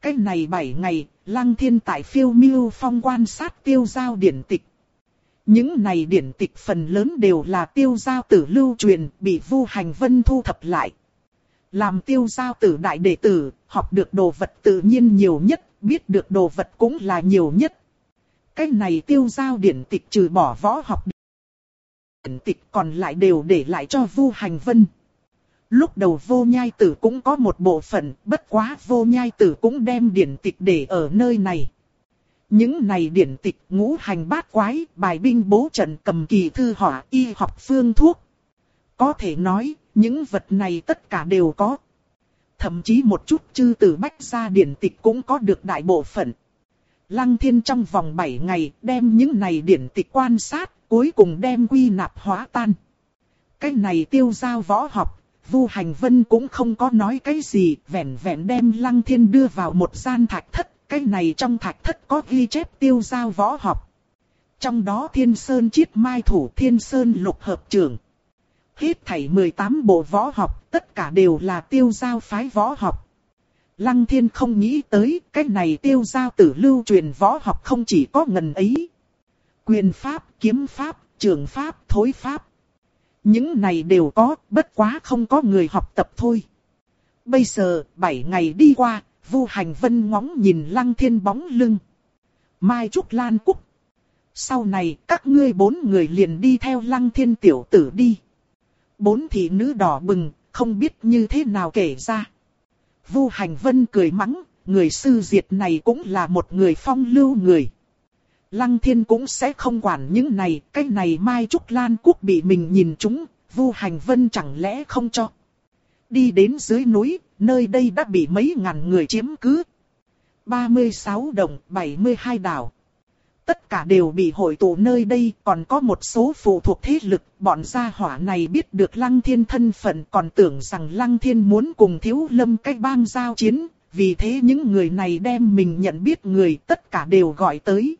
Cách này bảy ngày, lăng thiên tại phiêu miêu phong quan sát tiêu giao điển tịch. Những này điển tịch phần lớn đều là tiêu giao tử lưu truyền, bị Vu Hành Vân thu thập lại. Làm tiêu giao tử đại đệ tử, học được đồ vật tự nhiên nhiều nhất, biết được đồ vật cũng là nhiều nhất. Cái này tiêu giao điển tịch trừ bỏ võ học điển tịch còn lại đều để lại cho Vu Hành Vân. Lúc đầu vô nhai tử cũng có một bộ phận, bất quá vô nhai tử cũng đem điển tịch để ở nơi này. Những này điển tịch ngũ hành bát quái, bài binh bố trận cầm kỳ thư họa, y học phương thuốc. Có thể nói, những vật này tất cả đều có. Thậm chí một chút chư tử bách gia điển tịch cũng có được đại bộ phận. Lăng thiên trong vòng 7 ngày đem những này điển tịch quan sát, cuối cùng đem quy nạp hóa tan. Cái này tiêu giao võ học, Vu Hành Vân cũng không có nói cái gì, vẹn vẹn đem Lăng Thiên đưa vào một gian thạch thất, cái này trong thạch thất có ghi chép tiêu giao võ học. Trong đó Thiên Sơn chiết mai thủ Thiên Sơn lục hợp trưởng. Hết thảy 18 bộ võ học, tất cả đều là tiêu giao phái võ học. Lăng Thiên không nghĩ tới, cái này tiêu giao tử lưu truyền võ học không chỉ có ngần ấy. Quyền pháp, kiếm pháp, trường pháp, thối pháp. Những này đều có, bất quá không có người học tập thôi. Bây giờ, 7 ngày đi qua, Vu Hành Vân ngóng nhìn Lăng Thiên bóng lưng. Mai Trúc Lan Cúc. Sau này, các ngươi bốn người liền đi theo Lăng Thiên tiểu tử đi. Bốn thị nữ đỏ bừng, không biết như thế nào kể ra. Vu Hành Vân cười mắng, người sư diệt này cũng là một người phong lưu người. Lăng Thiên cũng sẽ không quản những này, cái này Mai Trúc Lan quốc bị mình nhìn chúng, Vu Hành Vân chẳng lẽ không cho. Đi đến dưới núi, nơi đây đã bị mấy ngàn người chiếm cứ. 36 đồng, 72 đảo. Tất cả đều bị hội tụ nơi đây, còn có một số phụ thuộc thế lực, bọn gia hỏa này biết được Lăng Thiên thân phận còn tưởng rằng Lăng Thiên muốn cùng Thiếu Lâm cách bang giao chiến, vì thế những người này đem mình nhận biết người tất cả đều gọi tới.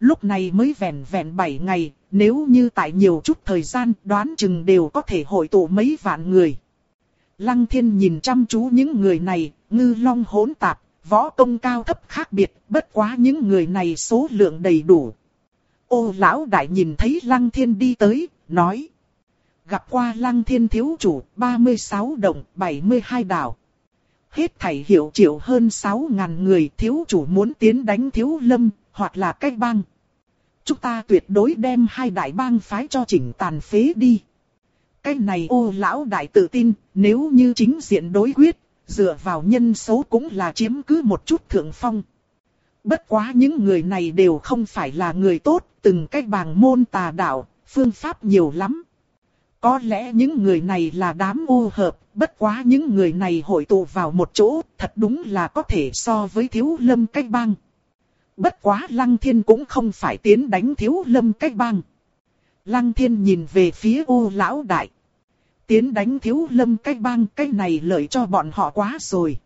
Lúc này mới vẹn vẹn 7 ngày, nếu như tại nhiều chút thời gian đoán chừng đều có thể hội tụ mấy vạn người. Lăng thiên nhìn chăm chú những người này, ngư long hỗn tạp, võ công cao thấp khác biệt, bất quá những người này số lượng đầy đủ. Ô lão đại nhìn thấy lăng thiên đi tới, nói. Gặp qua lăng thiên thiếu chủ, 36 đồng, 72 đảo. Hết thảy hiệu triệu hơn 6.000 người thiếu chủ muốn tiến đánh thiếu lâm, hoặc là cách băng chúng ta tuyệt đối đem hai đại bang phái cho chỉnh tàn phế đi. Cái này ô lão đại tự tin, nếu như chính diện đối quyết, dựa vào nhân số cũng là chiếm cứ một chút thượng phong. Bất quá những người này đều không phải là người tốt, từng cái bàng môn tà đạo, phương pháp nhiều lắm. Có lẽ những người này là đám ô hợp, bất quá những người này hội tụ vào một chỗ, thật đúng là có thể so với thiếu lâm cách bang. Bất quá Lăng Thiên cũng không phải tiến đánh thiếu lâm cách bang. Lăng Thiên nhìn về phía ô lão đại. Tiến đánh thiếu lâm cách bang cái này lợi cho bọn họ quá rồi.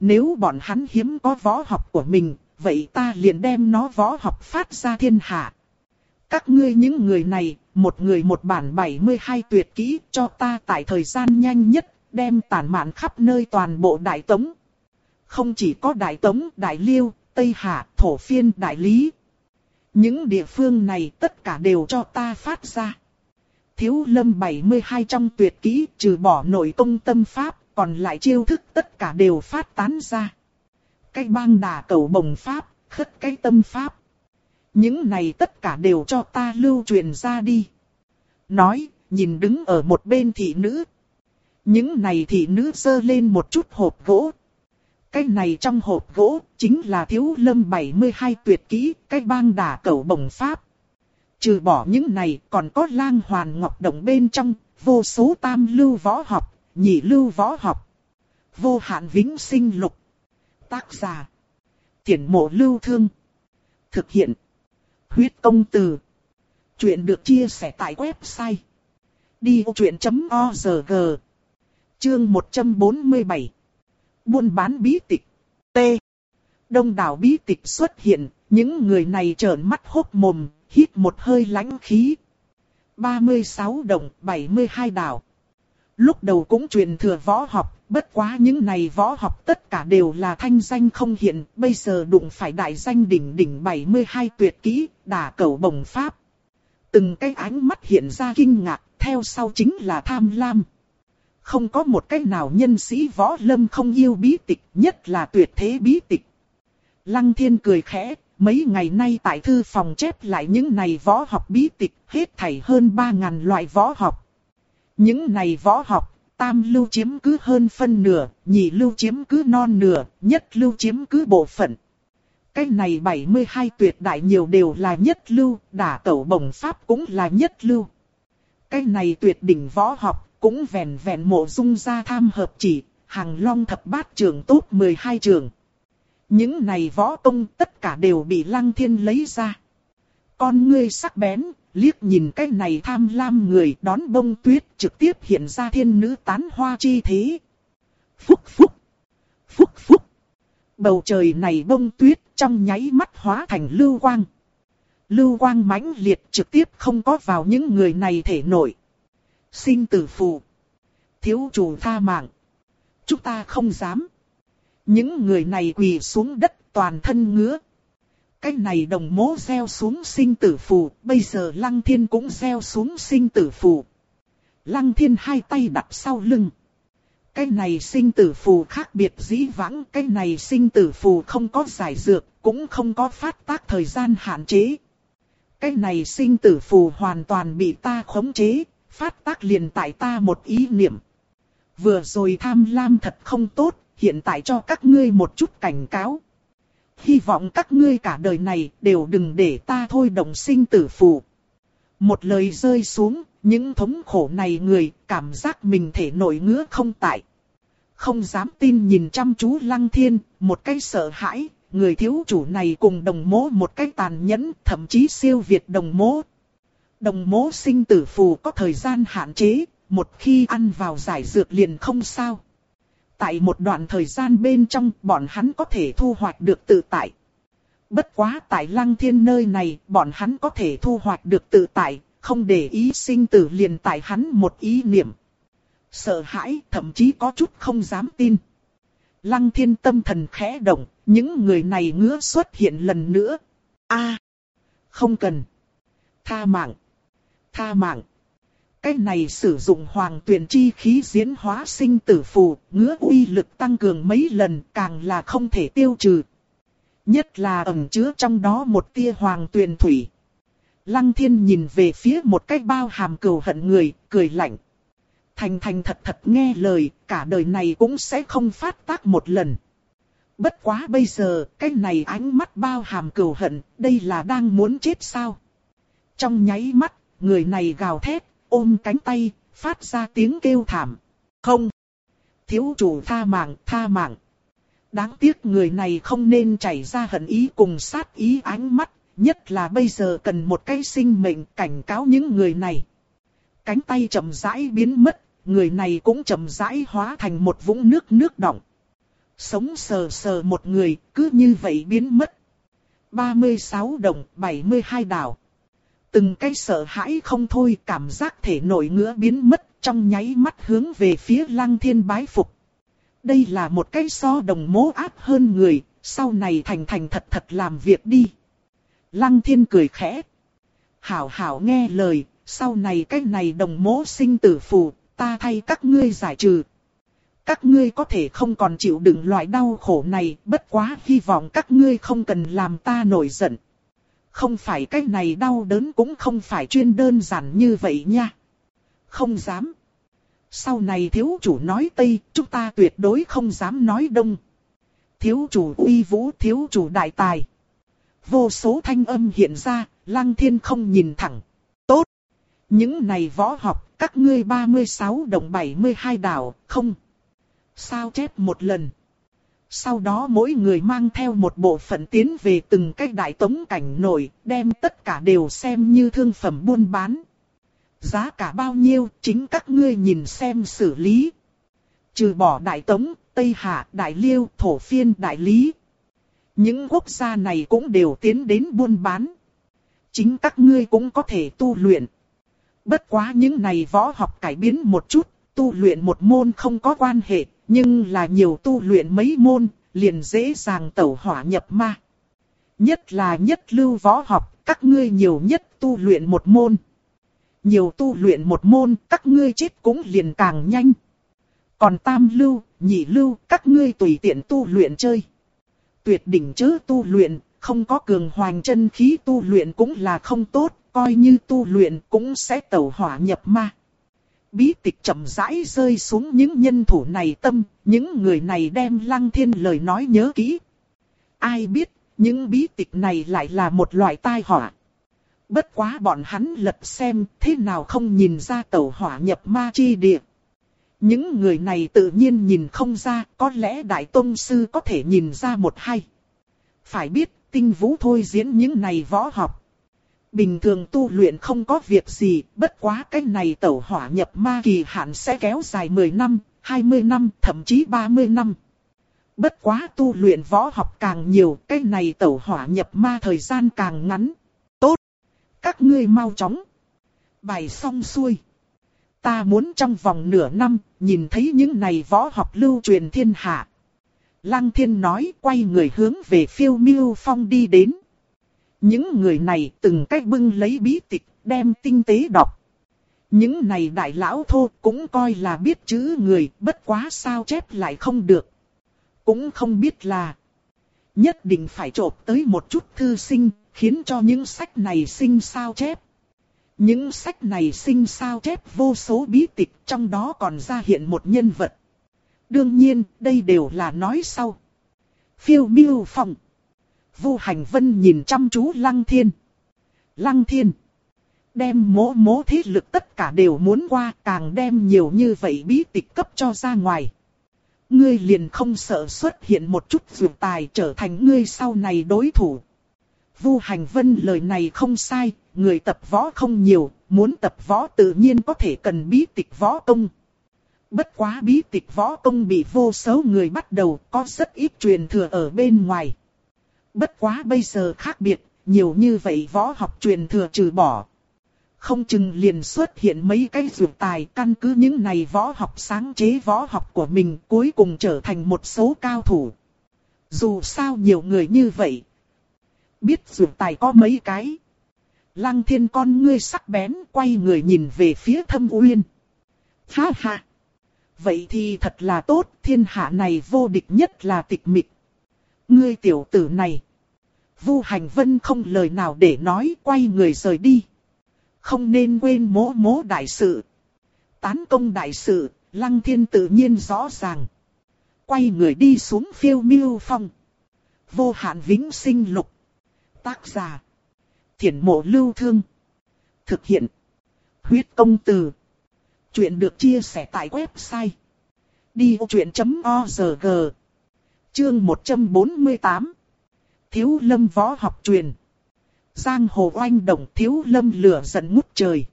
Nếu bọn hắn hiếm có võ học của mình, vậy ta liền đem nó võ học phát ra thiên hạ. Các ngươi những người này, một người một bản 72 tuyệt kỹ cho ta tại thời gian nhanh nhất, đem tản mạn khắp nơi toàn bộ đại tống. Không chỉ có đại tống, đại liêu, Tây Hạ, Thổ Phiên, Đại Lý. Những địa phương này tất cả đều cho ta phát ra. Thiếu lâm 72 trong tuyệt kỹ trừ bỏ nội công tâm pháp, còn lại chiêu thức tất cả đều phát tán ra. Cái bang đà cầu bồng pháp, khất cái tâm pháp. Những này tất cả đều cho ta lưu truyền ra đi. Nói, nhìn đứng ở một bên thị nữ. Những này thị nữ dơ lên một chút hộp gỗ, cái này trong hộp gỗ, chính là thiếu lâm 72 tuyệt kỹ, cái bang đả cẩu bồng pháp. Trừ bỏ những này, còn có lang hoàn ngọc đồng bên trong, vô số tam lưu võ học, nhị lưu võ học. Vô hạn vĩnh sinh lục. Tác giả. Tiển mộ lưu thương. Thực hiện. Huyết công từ. Chuyện được chia sẻ tại website. Đi chuyện.org Chương 147 Buôn bán bí tịch. T. Đông đảo bí tịch xuất hiện, những người này trợn mắt hốc mồm, hít một hơi lãnh khí. 36 đồng, 72 đảo. Lúc đầu cũng truyền thừa võ học, bất quá những này võ học tất cả đều là thanh danh không hiện, bây giờ đụng phải đại danh đỉnh đỉnh 72 tuyệt kỹ, đả cầu bồng pháp. Từng cái ánh mắt hiện ra kinh ngạc, theo sau chính là tham lam. Không có một cách nào nhân sĩ võ lâm không yêu bí tịch, nhất là tuyệt thế bí tịch. Lăng thiên cười khẽ, mấy ngày nay tại thư phòng chép lại những này võ học bí tịch, hết thảy hơn 3.000 loại võ học. Những này võ học, tam lưu chiếm cứ hơn phân nửa, nhị lưu chiếm cứ non nửa, nhất lưu chiếm cứ bộ phận. Cái này 72 tuyệt đại nhiều đều là nhất lưu, đả tẩu bổng pháp cũng là nhất lưu. Cái này tuyệt đỉnh võ học, cũng vẹn vẹn mộ dung ra tham hợp chỉ, hàng long thập bát trường tốt 12 trường. Những này võ công tất cả đều bị lăng thiên lấy ra. Con ngươi sắc bén, liếc nhìn cái này tham lam người đón bông tuyết trực tiếp hiện ra thiên nữ tán hoa chi thế. Phúc phúc, phúc phúc. Bầu trời này bông tuyết trong nháy mắt hóa thành lưu quang. Lưu quang mãnh liệt trực tiếp không có vào những người này thể nổi. Sinh tử phù. Thiếu chủ tha mạng. Chúng ta không dám. Những người này quỳ xuống đất toàn thân ngứa. Cái này đồng mố gieo xuống sinh tử phù, bây giờ lăng thiên cũng gieo xuống sinh tử phù. Lăng thiên hai tay đặt sau lưng. Cái này sinh tử phù khác biệt dĩ vãng, cái này sinh tử phù không có giải dược, cũng không có phát tác thời gian hạn chế. Cái này sinh tử phù hoàn toàn bị ta khống chế, phát tác liền tại ta một ý niệm. Vừa rồi tham lam thật không tốt, hiện tại cho các ngươi một chút cảnh cáo. Hy vọng các ngươi cả đời này đều đừng để ta thôi động sinh tử phù. Một lời rơi xuống, những thống khổ này người cảm giác mình thể nổi ngứa không tại. Không dám tin nhìn chăm chú lăng thiên, một cái sợ hãi, người thiếu chủ này cùng đồng mố một cái tàn nhẫn, thậm chí siêu việt đồng mố. Đồng mố sinh tử phù có thời gian hạn chế, một khi ăn vào giải dược liền không sao. Tại một đoạn thời gian bên trong bọn hắn có thể thu hoạch được tự tại. Bất quá tại lăng thiên nơi này bọn hắn có thể thu hoạch được tự tại, không để ý sinh tử liền tại hắn một ý niệm. Sợ hãi thậm chí có chút không dám tin. Lăng thiên tâm thần khẽ động, những người này ngứa xuất hiện lần nữa. a không cần. Tha mạng. Tha mạng. Cái này sử dụng hoàng tuyển chi khí diễn hóa sinh tử phù, ngứa uy lực tăng cường mấy lần càng là không thể tiêu trừ. Nhất là ẩn chứa trong đó một tia hoàng tuyển thủy. Lăng thiên nhìn về phía một cái bao hàm cầu hận người, cười lạnh. Thành thành thật thật nghe lời, cả đời này cũng sẽ không phát tác một lần. Bất quá bây giờ, cái này ánh mắt bao hàm cầu hận, đây là đang muốn chết sao? Trong nháy mắt, người này gào thét, ôm cánh tay, phát ra tiếng kêu thảm. Không! Thiếu chủ tha mạng, tha mạng. Đáng tiếc người này không nên chảy ra hận ý cùng sát ý ánh mắt, nhất là bây giờ cần một cái sinh mệnh cảnh cáo những người này. Cánh tay chậm rãi biến mất, người này cũng chậm rãi hóa thành một vũng nước nước động. Sống sờ sờ một người, cứ như vậy biến mất. 36 đồng, 72 đảo. Từng cái sợ hãi không thôi cảm giác thể nổi ngứa biến mất trong nháy mắt hướng về phía lăng thiên bái phục. Đây là một cái so đồng mố áp hơn người, sau này thành thành thật thật làm việc đi. Lăng thiên cười khẽ. Hảo hảo nghe lời, sau này cái này đồng mố sinh tử phù, ta thay các ngươi giải trừ. Các ngươi có thể không còn chịu đựng loại đau khổ này, bất quá hy vọng các ngươi không cần làm ta nổi giận. Không phải cái này đau đớn cũng không phải chuyên đơn giản như vậy nha. Không dám. Sau này thiếu chủ nói Tây, chúng ta tuyệt đối không dám nói Đông. Thiếu chủ uy vũ, thiếu chủ đại tài. Vô số thanh âm hiện ra, lăng thiên không nhìn thẳng. Tốt. Những này võ học, các ngươi 36 đồng 72 đảo, không. Sao chép một lần. Sau đó mỗi người mang theo một bộ phận tiến về từng cái đại tống cảnh nổi, đem tất cả đều xem như thương phẩm buôn bán. Giá cả bao nhiêu, chính các ngươi nhìn xem xử lý. Trừ bỏ đại tống, Tây Hạ, Đại Liêu, Thổ Phiên, Đại Lý. Những quốc gia này cũng đều tiến đến buôn bán. Chính các ngươi cũng có thể tu luyện. Bất quá những này võ học cải biến một chút, tu luyện một môn không có quan hệ, nhưng là nhiều tu luyện mấy môn, liền dễ dàng tẩu hỏa nhập ma. Nhất là nhất lưu võ học, các ngươi nhiều nhất tu luyện một môn. Nhiều tu luyện một môn, các ngươi chết cũng liền càng nhanh. Còn tam lưu, nhị lưu, các ngươi tùy tiện tu luyện chơi. Tuyệt đỉnh chớ tu luyện, không có cường hoành chân khí tu luyện cũng là không tốt, coi như tu luyện cũng sẽ tẩu hỏa nhập ma. Bí tịch chậm rãi rơi xuống những nhân thủ này tâm, những người này đem lăng thiên lời nói nhớ kỹ. Ai biết, những bí tịch này lại là một loại tai họa. Bất quá bọn hắn lật xem thế nào không nhìn ra tẩu hỏa nhập ma chi địa. Những người này tự nhiên nhìn không ra, có lẽ Đại Tông Sư có thể nhìn ra một hay. Phải biết, tinh vũ thôi diễn những này võ học. Bình thường tu luyện không có việc gì, bất quá cái này tẩu hỏa nhập ma kỳ hạn sẽ kéo dài 10 năm, 20 năm, thậm chí 30 năm. Bất quá tu luyện võ học càng nhiều, cái này tẩu hỏa nhập ma thời gian càng ngắn. Tốt! Các ngươi mau chóng! Bài xong xuôi. Ta muốn trong vòng nửa năm, nhìn thấy những này võ học lưu truyền thiên hạ. Lăng thiên nói quay người hướng về phiêu miêu phong đi đến. Những người này từng cách bưng lấy bí tịch, đem tinh tế đọc. Những này đại lão thô cũng coi là biết chữ người, bất quá sao chép lại không được. Cũng không biết là nhất định phải trộp tới một chút thư sinh, khiến cho những sách này sinh sao chép. Những sách này sinh sao chép vô số bí tịch, trong đó còn ra hiện một nhân vật. Đương nhiên, đây đều là nói sau. Phiêu miêu phòng. Vu Hành Vân nhìn chăm chú Lăng Thiên. Lăng Thiên. Đem mố mố thế lực tất cả đều muốn qua càng đem nhiều như vậy bí tịch cấp cho ra ngoài. Ngươi liền không sợ xuất hiện một chút vượt tài trở thành ngươi sau này đối thủ. Vu Hành Vân lời này không sai, người tập võ không nhiều, muốn tập võ tự nhiên có thể cần bí tịch võ công. Bất quá bí tịch võ công bị vô số người bắt đầu có rất ít truyền thừa ở bên ngoài. Bất quá bây giờ khác biệt, nhiều như vậy võ học truyền thừa trừ bỏ. Không chừng liền xuất hiện mấy cái dược tài căn cứ những này võ học sáng chế võ học của mình cuối cùng trở thành một số cao thủ. Dù sao nhiều người như vậy. Biết dược tài có mấy cái. Lăng thiên con ngươi sắc bén quay người nhìn về phía thâm uyên. Ha ha! Vậy thì thật là tốt, thiên hạ này vô địch nhất là tịch mịch. Ngươi tiểu tử này. Vu hành vân không lời nào để nói, quay người rời đi. Không nên quên mố mố đại sự. Tán công đại sự, lăng thiên tự nhiên rõ ràng. Quay người đi xuống phiêu miêu phong. Vô hạn vĩnh sinh lục. Tác giả. Thiển mộ lưu thương. Thực hiện. Huyết công từ. Chuyện được chia sẻ tại website. Đi vô chuyện.org Chương 148 Thiếu lâm võ học truyền Giang hồ oanh động thiếu lâm lửa giận ngút trời.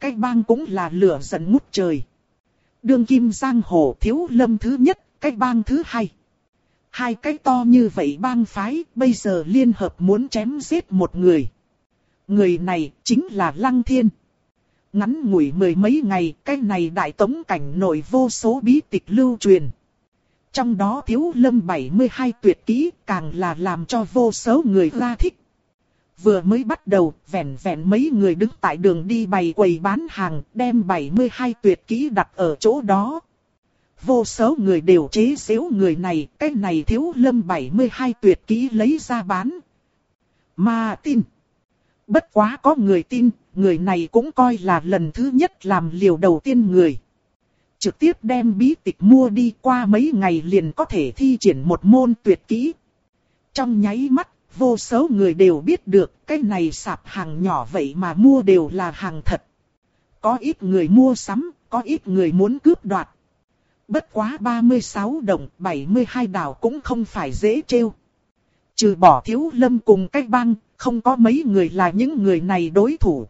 Cái bang cũng là lửa giận ngút trời. Đương kim giang hồ thiếu lâm thứ nhất, cái bang thứ hai. Hai cái to như vậy bang phái bây giờ liên hợp muốn chém giết một người. Người này chính là Lăng Thiên. Ngắn ngủi mười mấy ngày, cái này đại tống cảnh nổi vô số bí tịch lưu truyền. Trong đó thiếu lâm 72 tuyệt kỹ càng là làm cho vô số người ra thích. Vừa mới bắt đầu, vẹn vẹn mấy người đứng tại đường đi bày quầy bán hàng, đem 72 tuyệt kỹ đặt ở chỗ đó. Vô số người đều chế xếu người này, cái này thiếu lâm 72 tuyệt kỹ lấy ra bán. Mà tin. Bất quá có người tin, người này cũng coi là lần thứ nhất làm liều đầu tiên người. Trực tiếp đem bí tịch mua đi qua mấy ngày liền có thể thi triển một môn tuyệt kỹ. Trong nháy mắt, vô số người đều biết được cái này sạp hàng nhỏ vậy mà mua đều là hàng thật. Có ít người mua sắm, có ít người muốn cướp đoạt. Bất quá 36 đồng, 72 đảo cũng không phải dễ trêu. Trừ bỏ thiếu lâm cùng cách băng, không có mấy người là những người này đối thủ.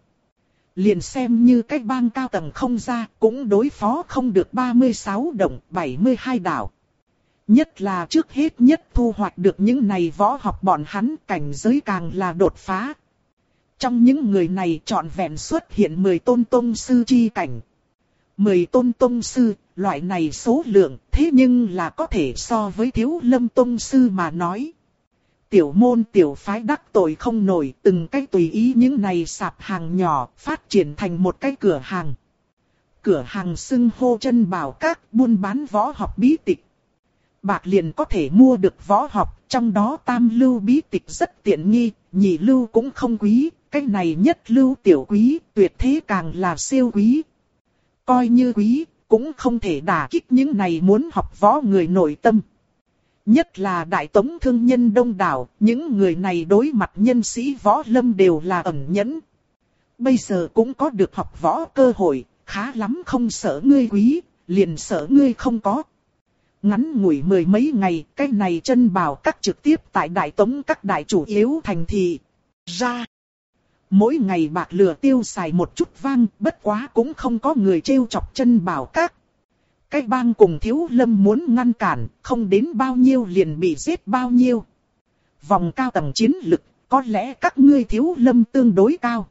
Liền xem như cách bang cao tầng không ra, cũng đối phó không được 36 đồng, 72 đảo. Nhất là trước hết nhất thu hoạch được những này võ học bọn hắn cảnh giới càng là đột phá. Trong những người này trọn vẹn xuất hiện 10 tôn tông sư chi cảnh. 10 tôn tông sư, loại này số lượng, thế nhưng là có thể so với thiếu lâm tông sư mà nói tiểu môn tiểu phái đắc tội không nổi, từng cái tùy ý những này sạp hàng nhỏ, phát triển thành một cái cửa hàng. Cửa hàng xưng hô chân bảo các buôn bán võ học bí tịch. Bạc liền có thể mua được võ học, trong đó tam lưu bí tịch rất tiện nghi, nhị lưu cũng không quý, cái này nhất lưu tiểu quý, tuyệt thế càng là siêu quý. Coi như quý, cũng không thể đả kích những này muốn học võ người nội tâm. Nhất là đại tống thương nhân đông đảo, những người này đối mặt nhân sĩ võ lâm đều là ẩn nhẫn. Bây giờ cũng có được học võ cơ hội, khá lắm không sợ ngươi quý, liền sợ ngươi không có. Ngắn ngủi mười mấy ngày, cái này chân bảo các trực tiếp tại đại tống các đại chủ yếu thành thị. Ra. Mỗi ngày bạc lừa tiêu xài một chút vang, bất quá cũng không có người trêu chọc chân bảo các. Cái bang cùng thiếu lâm muốn ngăn cản, không đến bao nhiêu liền bị giết bao nhiêu. Vòng cao tầng chiến lực, có lẽ các ngươi thiếu lâm tương đối cao.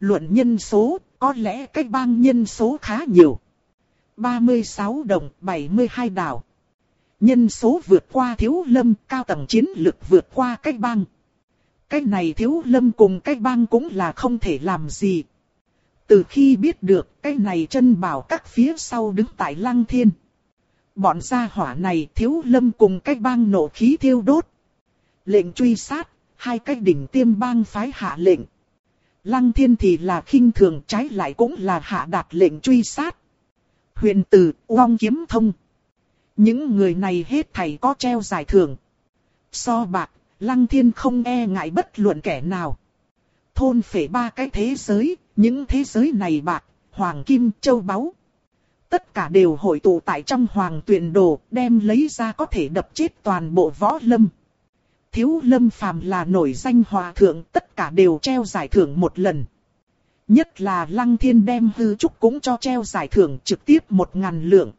Luận nhân số, có lẽ cái bang nhân số khá nhiều. 36 đồng, 72 đảo. Nhân số vượt qua thiếu lâm, cao tầng chiến lực vượt qua cái bang. Cái này thiếu lâm cùng cái bang cũng là không thể làm gì. Từ khi biết được cái này chân bảo các phía sau đứng tại lăng thiên. Bọn gia hỏa này thiếu lâm cùng cái bang nổ khí thiêu đốt. Lệnh truy sát, hai cái đỉnh tiêm bang phái hạ lệnh. Lăng thiên thì là khinh thường trái lại cũng là hạ đạt lệnh truy sát. Huyền tử, uong kiếm thông. Những người này hết thảy có treo giải thưởng. So bạc, lăng thiên không e ngại bất luận kẻ nào. Thôn phệ ba cái thế giới, những thế giới này bạc, hoàng kim, châu báu. Tất cả đều hội tụ tại trong hoàng tuyển đồ, đem lấy ra có thể đập chết toàn bộ võ lâm. Thiếu lâm phàm là nổi danh hòa thượng, tất cả đều treo giải thưởng một lần. Nhất là lăng thiên đem hư trúc cũng cho treo giải thưởng trực tiếp một ngàn lượng.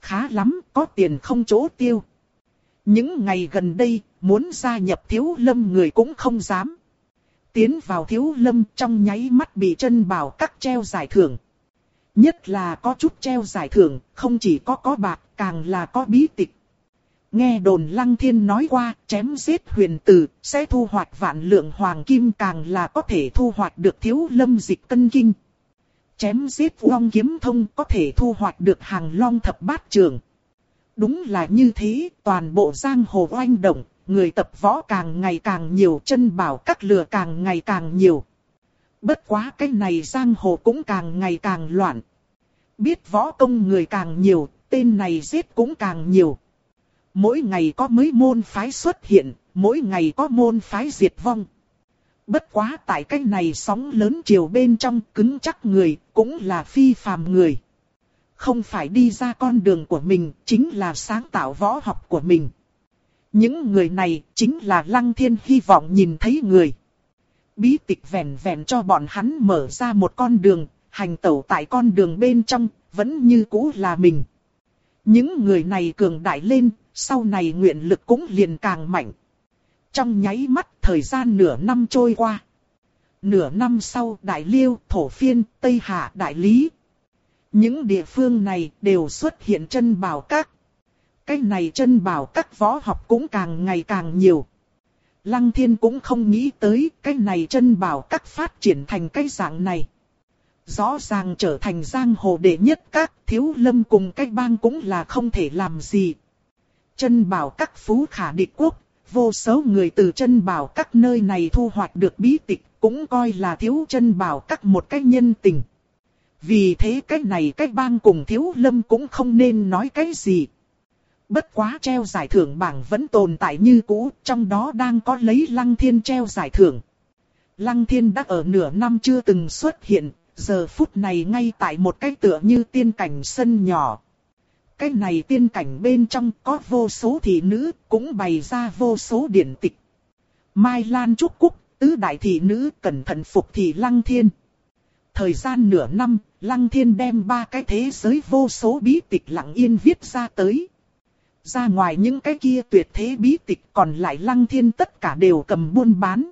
Khá lắm, có tiền không chỗ tiêu. Những ngày gần đây, muốn gia nhập thiếu lâm người cũng không dám. Tiến vào thiếu lâm trong nháy mắt bị chân bảo các treo giải thưởng. Nhất là có chút treo giải thưởng, không chỉ có có bạc, càng là có bí tịch. Nghe đồn lăng thiên nói qua, chém giết huyền tử, sẽ thu hoạch vạn lượng hoàng kim càng là có thể thu hoạch được thiếu lâm dịch cân kinh. Chém giết long kiếm thông có thể thu hoạch được hàng long thập bát trường. Đúng là như thế, toàn bộ giang hồ oanh động, người tập võ càng ngày càng nhiều chân bảo các lừa càng ngày càng nhiều. Bất quá cái này giang hồ cũng càng ngày càng loạn. Biết võ công người càng nhiều, tên này giết cũng càng nhiều. Mỗi ngày có mấy môn phái xuất hiện, mỗi ngày có môn phái diệt vong. Bất quá tại cái này sóng lớn chiều bên trong cứng chắc người, cũng là phi phàm người. Không phải đi ra con đường của mình, chính là sáng tạo võ học của mình. Những người này chính là Lăng Thiên hy vọng nhìn thấy người. Bí tịch vẹn vẹn cho bọn hắn mở ra một con đường, hành tẩu tại con đường bên trong, vẫn như cũ là mình. Những người này cường đại lên, sau này nguyện lực cũng liền càng mạnh. Trong nháy mắt thời gian nửa năm trôi qua. Nửa năm sau Đại Liêu, Thổ Phiên, Tây Hạ, Đại Lý. Những địa phương này đều xuất hiện chân bảo các. Cái này chân bảo các võ học cũng càng ngày càng nhiều. Lăng thiên cũng không nghĩ tới cái này chân bảo các phát triển thành cái dạng này. Rõ ràng trở thành giang hồ đệ nhất các thiếu lâm cùng cái bang cũng là không thể làm gì. Chân bảo các phú khả địch quốc, vô số người từ chân bảo các nơi này thu hoạch được bí tịch, cũng coi là thiếu chân bảo các một cái nhân tình. Vì thế cái này cái bang cùng thiếu lâm cũng không nên nói cái gì. Bất quá treo giải thưởng bảng vẫn tồn tại như cũ, trong đó đang có lấy lăng thiên treo giải thưởng. Lăng thiên đã ở nửa năm chưa từng xuất hiện, giờ phút này ngay tại một cái tựa như tiên cảnh sân nhỏ. Cái này tiên cảnh bên trong có vô số thị nữ, cũng bày ra vô số điển tịch. Mai Lan Trúc Cúc, tứ đại thị nữ cẩn thận phục thị Lăng Thiên. Thời gian nửa năm, Lăng Thiên đem ba cái thế giới vô số bí tịch lặng yên viết ra tới. Ra ngoài những cái kia tuyệt thế bí tịch còn lại Lăng Thiên tất cả đều cầm buôn bán.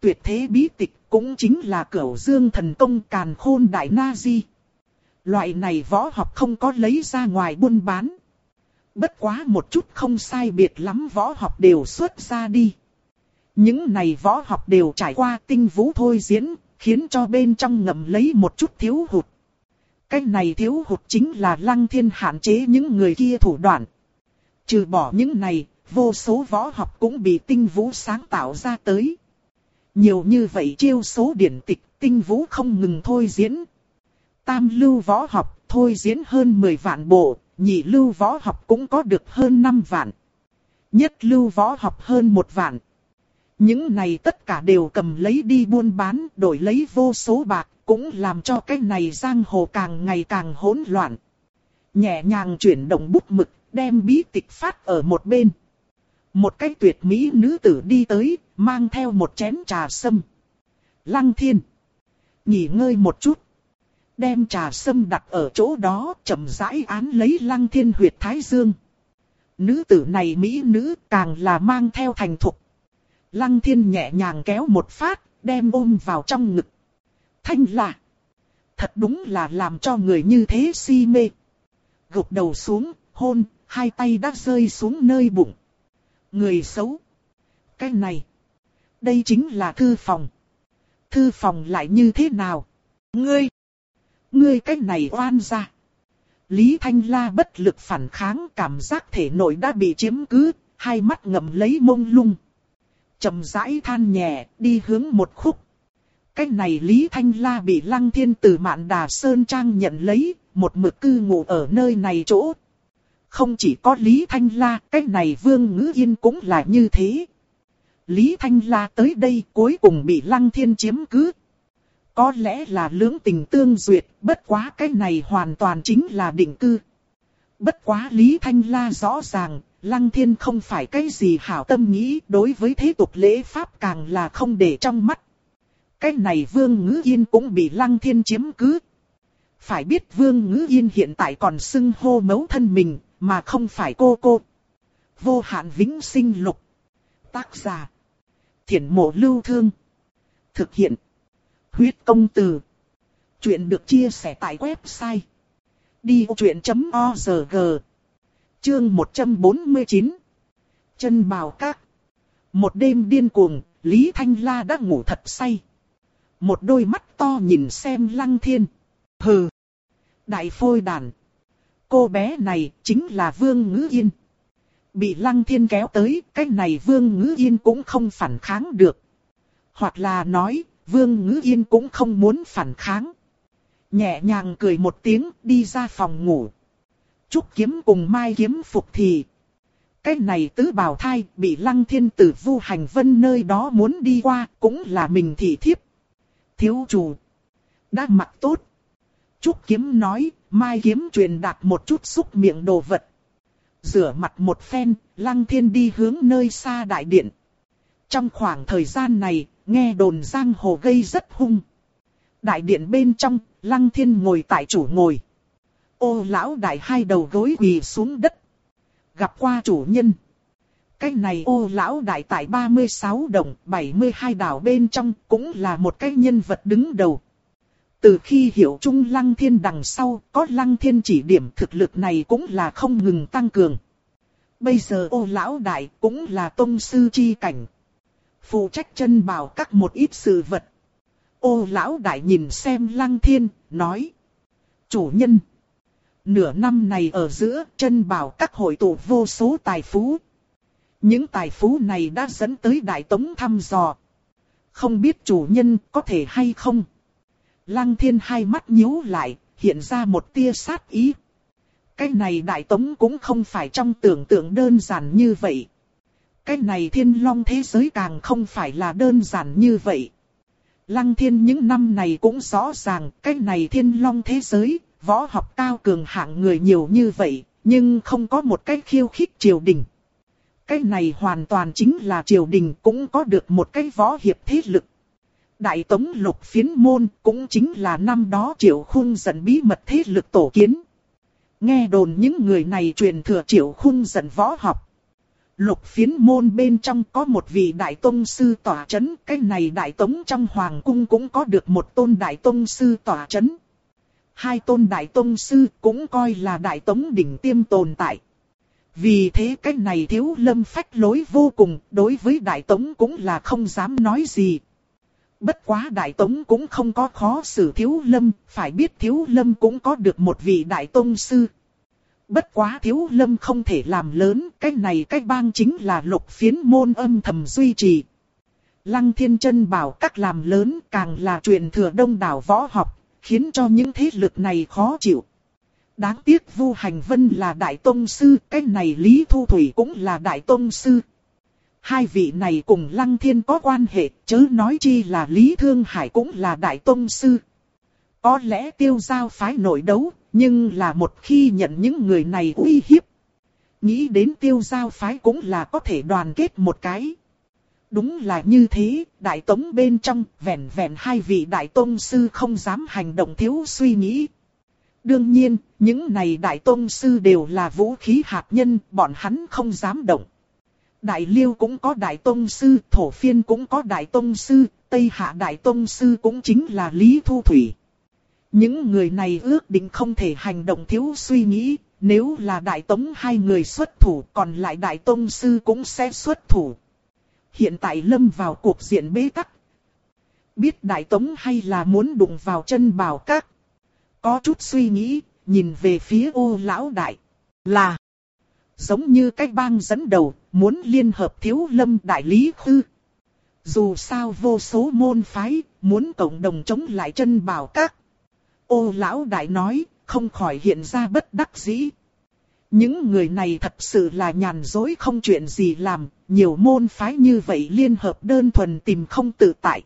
Tuyệt thế bí tịch cũng chính là cửu dương thần công càn khôn đại na di. Loại này võ học không có lấy ra ngoài buôn bán. Bất quá một chút không sai biệt lắm võ học đều xuất ra đi. Những này võ học đều trải qua tinh vũ thôi diễn, khiến cho bên trong ngậm lấy một chút thiếu hụt. Cái này thiếu hụt chính là lăng thiên hạn chế những người kia thủ đoạn. Trừ bỏ những này, vô số võ học cũng bị tinh vũ sáng tạo ra tới. Nhiều như vậy chiêu số điển tịch, tinh vũ không ngừng thôi diễn. Tam lưu võ học thôi diễn hơn 10 vạn bộ, nhị lưu võ học cũng có được hơn 5 vạn. Nhất lưu võ học hơn một vạn. Những này tất cả đều cầm lấy đi buôn bán, đổi lấy vô số bạc, cũng làm cho cái này giang hồ càng ngày càng hỗn loạn. Nhẹ nhàng chuyển động bút mực, đem bí tịch phát ở một bên. Một cái tuyệt mỹ nữ tử đi tới, mang theo một chén trà sâm. Lăng thiên. Nghỉ ngơi một chút. Đem trà sâm đặt ở chỗ đó, chậm rãi án lấy lăng thiên huyệt thái dương. Nữ tử này mỹ nữ càng là mang theo thành thục. Lăng thiên nhẹ nhàng kéo một phát, đem ôm vào trong ngực. Thanh là. Thật đúng là làm cho người như thế si mê. Gục đầu xuống, hôn, hai tay đã rơi xuống nơi bụng. Người xấu. Cái này. Đây chính là thư phòng. Thư phòng lại như thế nào? Ngươi. Ngươi cái này oan ra. Lý Thanh La bất lực phản kháng cảm giác thể nội đã bị chiếm cứ, hai mắt ngậm lấy mông lung. chậm rãi than nhẹ, đi hướng một khúc. cách này Lý Thanh La bị Lăng Thiên từ Mạn Đà Sơn Trang nhận lấy, một mực cư ngụ ở nơi này chỗ. Không chỉ có Lý Thanh La, cái này Vương Ngữ Yên cũng là như thế. Lý Thanh La tới đây cuối cùng bị Lăng Thiên chiếm cứ. Có lẽ là lưỡng tình tương duyệt, bất quá cái này hoàn toàn chính là định cư. Bất quá Lý Thanh La rõ ràng, Lăng Thiên không phải cái gì hảo tâm nghĩ đối với thế tục lễ pháp càng là không để trong mắt. Cái này Vương Ngữ Yên cũng bị Lăng Thiên chiếm cứ. Phải biết Vương Ngữ Yên hiện tại còn xưng hô mấu thân mình, mà không phải cô cô. Vô hạn vĩnh sinh lục. Tác giả. Thiển mộ lưu thương. Thực hiện. Huyết công từ. Chuyện được chia sẻ tại website. Đi truyện.org Chương 149 Chân bào các Một đêm điên cuồng, Lý Thanh La đã ngủ thật say. Một đôi mắt to nhìn xem lăng thiên. Hừ! Đại phôi đàn. Cô bé này chính là Vương Ngữ Yên. Bị lăng thiên kéo tới, cái này Vương Ngữ Yên cũng không phản kháng được. Hoặc là nói, Vương Ngữ Yên cũng không muốn phản kháng. Nhẹ nhàng cười một tiếng đi ra phòng ngủ. Trúc kiếm cùng Mai kiếm phục thì. Cái này tứ bào thai bị lăng thiên tử vu hành vân nơi đó muốn đi qua cũng là mình thị thiếp. Thiếu chủ. Đã mặc tốt. Trúc kiếm nói, Mai kiếm truyền đạt một chút xúc miệng đồ vật. Rửa mặt một phen, lăng thiên đi hướng nơi xa đại điện. Trong khoảng thời gian này, nghe đồn giang hồ gây rất hung. Đại điện bên trong, lăng thiên ngồi tại chủ ngồi. Ô lão đại hai đầu gối quỳ xuống đất. Gặp qua chủ nhân. Cái này ô lão đại tại 36 đồng 72 đảo bên trong cũng là một cái nhân vật đứng đầu. Từ khi hiểu chung lăng thiên đằng sau, có lăng thiên chỉ điểm thực lực này cũng là không ngừng tăng cường. Bây giờ ô lão đại cũng là tôn sư chi cảnh. Phụ trách chân bảo các một ít sự vật. Ô lão đại nhìn xem lăng thiên, nói. Chủ nhân. Nửa năm này ở giữa chân bảo các hội tụ vô số tài phú. Những tài phú này đã dẫn tới đại tống thăm dò. Không biết chủ nhân có thể hay không. Lăng thiên hai mắt nhíu lại, hiện ra một tia sát ý. Cái này đại tống cũng không phải trong tưởng tượng đơn giản như vậy. Cái này thiên long thế giới càng không phải là đơn giản như vậy. Lăng thiên những năm này cũng rõ ràng, cái này thiên long thế giới, võ học cao cường hạng người nhiều như vậy, nhưng không có một cái khiêu khích triều đình. Cái này hoàn toàn chính là triều đình cũng có được một cái võ hiệp thế lực. Đại tống lục phiến môn cũng chính là năm đó triệu khung dẫn bí mật thế lực tổ kiến. Nghe đồn những người này truyền thừa triệu khung dẫn võ học. Lục phiến môn bên trong có một vị đại tông sư tỏa chấn, cái này đại tống trong hoàng cung cũng có được một tôn đại tông sư tỏa chấn. Hai tôn đại tông sư cũng coi là đại tống đỉnh tiêm tồn tại. Vì thế cái này thiếu lâm phách lối vô cùng, đối với Đại Tống cũng là không dám nói gì. Bất quá Đại Tống cũng không có khó xử thiếu lâm, phải biết thiếu lâm cũng có được một vị Đại Tông Sư. Bất quá thiếu lâm không thể làm lớn, cái này cái bang chính là lục phiến môn âm thầm duy trì. Lăng thiên chân bảo các làm lớn càng là truyền thừa đông đảo võ học, khiến cho những thế lực này khó chịu. Đáng tiếc Vu Hành Vân là Đại Tông Sư, cái này Lý Thu Thủy cũng là Đại Tông Sư. Hai vị này cùng Lăng Thiên có quan hệ, chớ nói chi là Lý Thương Hải cũng là Đại Tông Sư. Có lẽ tiêu giao phái nội đấu, nhưng là một khi nhận những người này uy hiếp. Nghĩ đến tiêu giao phái cũng là có thể đoàn kết một cái. Đúng là như thế, đại tống bên trong, vẹn vẹn hai vị đại tông sư không dám hành động thiếu suy nghĩ. Đương nhiên, những này đại tông sư đều là vũ khí hạt nhân, bọn hắn không dám động. Đại liêu cũng có đại Tông sư, thổ phiên cũng có đại Tông sư, tây hạ đại Tông sư cũng chính là Lý Thu Thủy. Những người này ước định không thể hành động thiếu suy nghĩ, nếu là đại tống hai người xuất thủ còn lại đại Tông sư cũng sẽ xuất thủ. Hiện tại lâm vào cuộc diện bế tắc. Biết đại tống hay là muốn đụng vào chân bảo các. Có chút suy nghĩ, nhìn về phía ô lão đại. Là, giống như cách bang dẫn đầu, muốn liên hợp thiếu lâm đại lý khư. Dù sao vô số môn phái, muốn cộng đồng chống lại chân bảo các. Ô lão đại nói, không khỏi hiện ra bất đắc dĩ. Những người này thật sự là nhàn dối không chuyện gì làm, nhiều môn phái như vậy liên hợp đơn thuần tìm không tự tại.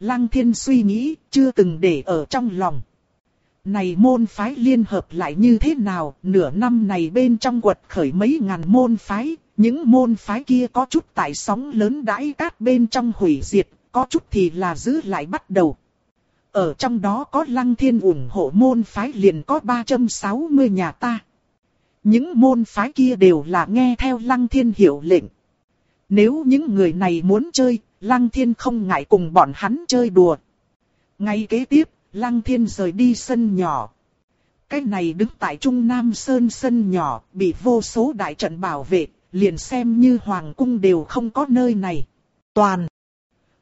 Lăng thiên suy nghĩ, chưa từng để ở trong lòng. Này môn phái liên hợp lại như thế nào, nửa năm này bên trong quật khởi mấy ngàn môn phái, những môn phái kia có chút tại sóng lớn đãi cát bên trong hủy diệt, có chút thì là giữ lại bắt đầu. Ở trong đó có lăng thiên ủng hộ môn phái liền có 360 nhà ta. Những môn phái kia đều là nghe theo lăng thiên hiệu lệnh. Nếu những người này muốn chơi, lăng thiên không ngại cùng bọn hắn chơi đùa. Ngay kế tiếp, lăng thiên rời đi sân nhỏ. Cái này đứng tại Trung Nam Sơn sân nhỏ, bị vô số đại trận bảo vệ, liền xem như hoàng cung đều không có nơi này. Toàn.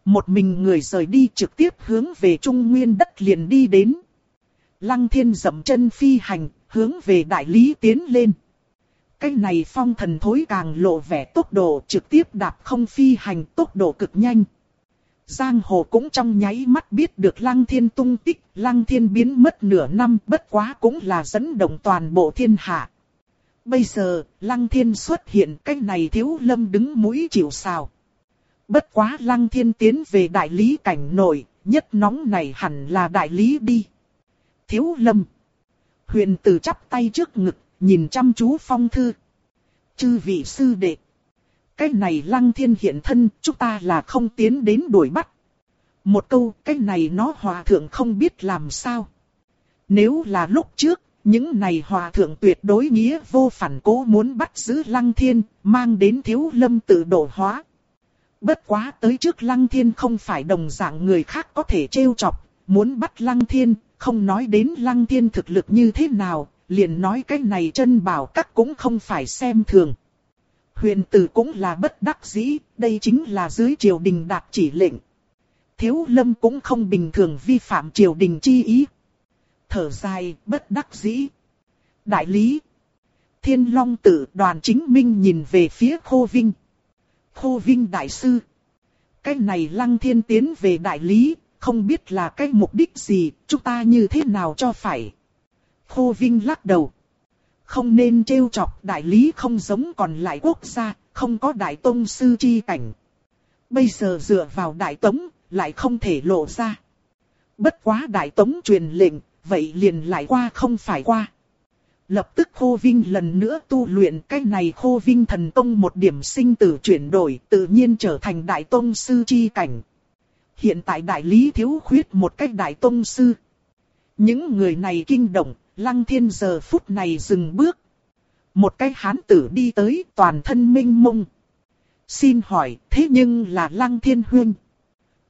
Một mình người rời đi trực tiếp hướng về Trung Nguyên đất liền đi đến. Lăng thiên dậm chân phi hành, hướng về đại lý tiến lên. Cái này phong thần thối càng lộ vẻ tốc độ trực tiếp đạp không phi hành tốc độ cực nhanh. Giang hồ cũng trong nháy mắt biết được lăng thiên tung tích, lăng thiên biến mất nửa năm bất quá cũng là dẫn động toàn bộ thiên hạ. Bây giờ, lăng thiên xuất hiện cái này thiếu lâm đứng mũi chịu sào. Bất quá lăng thiên tiến về đại lý cảnh nội, nhất nóng này hẳn là đại lý đi. Thiếu lâm. Huyền tử chắp tay trước ngực, nhìn chăm chú phong thư. Chư vị sư đệ. Cái này lăng thiên hiện thân, chúng ta là không tiến đến đuổi bắt. Một câu, cái này nó hòa thượng không biết làm sao. Nếu là lúc trước, những này hòa thượng tuyệt đối nghĩa vô phản cố muốn bắt giữ lăng thiên, mang đến thiếu lâm tự độ hóa. Bất quá tới trước lăng thiên không phải đồng dạng người khác có thể trêu chọc, muốn bắt lăng thiên, không nói đến lăng thiên thực lực như thế nào, liền nói cái này chân bảo các cũng không phải xem thường. Huyền tử cũng là bất đắc dĩ, đây chính là dưới triều đình đạt chỉ lệnh. Thiếu lâm cũng không bình thường vi phạm triều đình chi ý. Thở dài, bất đắc dĩ. Đại lý. Thiên Long tử đoàn chính minh nhìn về phía Khô Vinh. Khô Vinh Đại Sư. Cái này lăng thiên tiến về đại lý, không biết là cái mục đích gì, chúng ta như thế nào cho phải. Khô Vinh lắc đầu. Không nên trêu chọc đại lý không giống còn lại quốc gia, không có đại tông sư chi cảnh. Bây giờ dựa vào đại tống, lại không thể lộ ra. Bất quá đại tống truyền lệnh, vậy liền lại qua không phải qua. Lập tức khô vinh lần nữa tu luyện cái này khô vinh thần tông một điểm sinh tử chuyển đổi tự nhiên trở thành đại tông sư chi cảnh. Hiện tại đại lý thiếu khuyết một cách đại tông sư. Những người này kinh động, lăng thiên giờ phút này dừng bước. Một cái hán tử đi tới toàn thân minh mông. Xin hỏi, thế nhưng là lăng thiên huyên.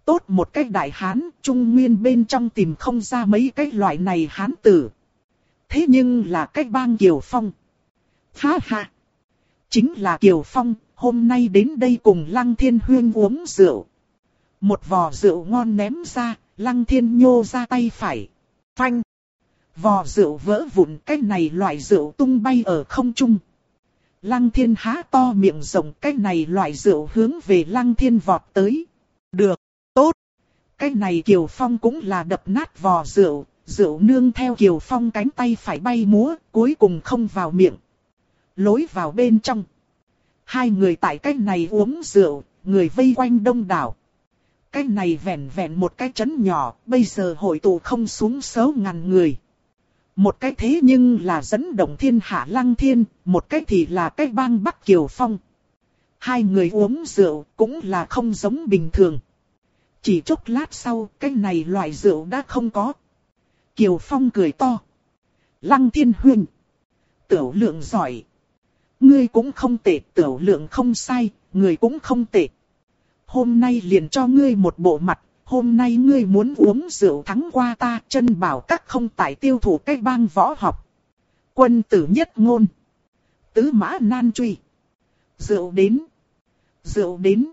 Tốt một cái đại hán, trung nguyên bên trong tìm không ra mấy cái loại này hán tử. Thế nhưng là cái bang kiều phong. Ha ha. Chính là Kiều Phong, hôm nay đến đây cùng Lăng Thiên Huyên uống rượu. Một vò rượu ngon ném ra, Lăng Thiên nhô ra tay phải. Phanh. Vò rượu vỡ vụn cái này loại rượu tung bay ở không trung. Lăng thiên há to miệng rộng cái này loại rượu hướng về lăng thiên vọt tới. Được, tốt. Cái này Kiều Phong cũng là đập nát vò rượu, rượu nương theo Kiều Phong cánh tay phải bay múa, cuối cùng không vào miệng. Lối vào bên trong. Hai người tại cái này uống rượu, người vây quanh đông đảo. Cái này vẹn vẹn một cái chấn nhỏ, bây giờ hội tụ không xuống xấu ngàn người. Một cái thế nhưng là dẫn động thiên hạ lăng thiên, một cái thì là cái bang Bắc Kiều Phong. Hai người uống rượu cũng là không giống bình thường. Chỉ chốc lát sau, cái này loại rượu đã không có. Kiều Phong cười to. Lăng thiên huynh. Tiểu lượng giỏi. Ngươi cũng không tệ, tiểu lượng không sai, người cũng không tệ. Hôm nay liền cho ngươi một bộ mặt, hôm nay ngươi muốn uống rượu thắng qua ta, chân bảo các không tại tiêu thụ cái bang võ học. Quân tử nhất ngôn. Tứ mã nan truy. Rượu đến. Rượu đến.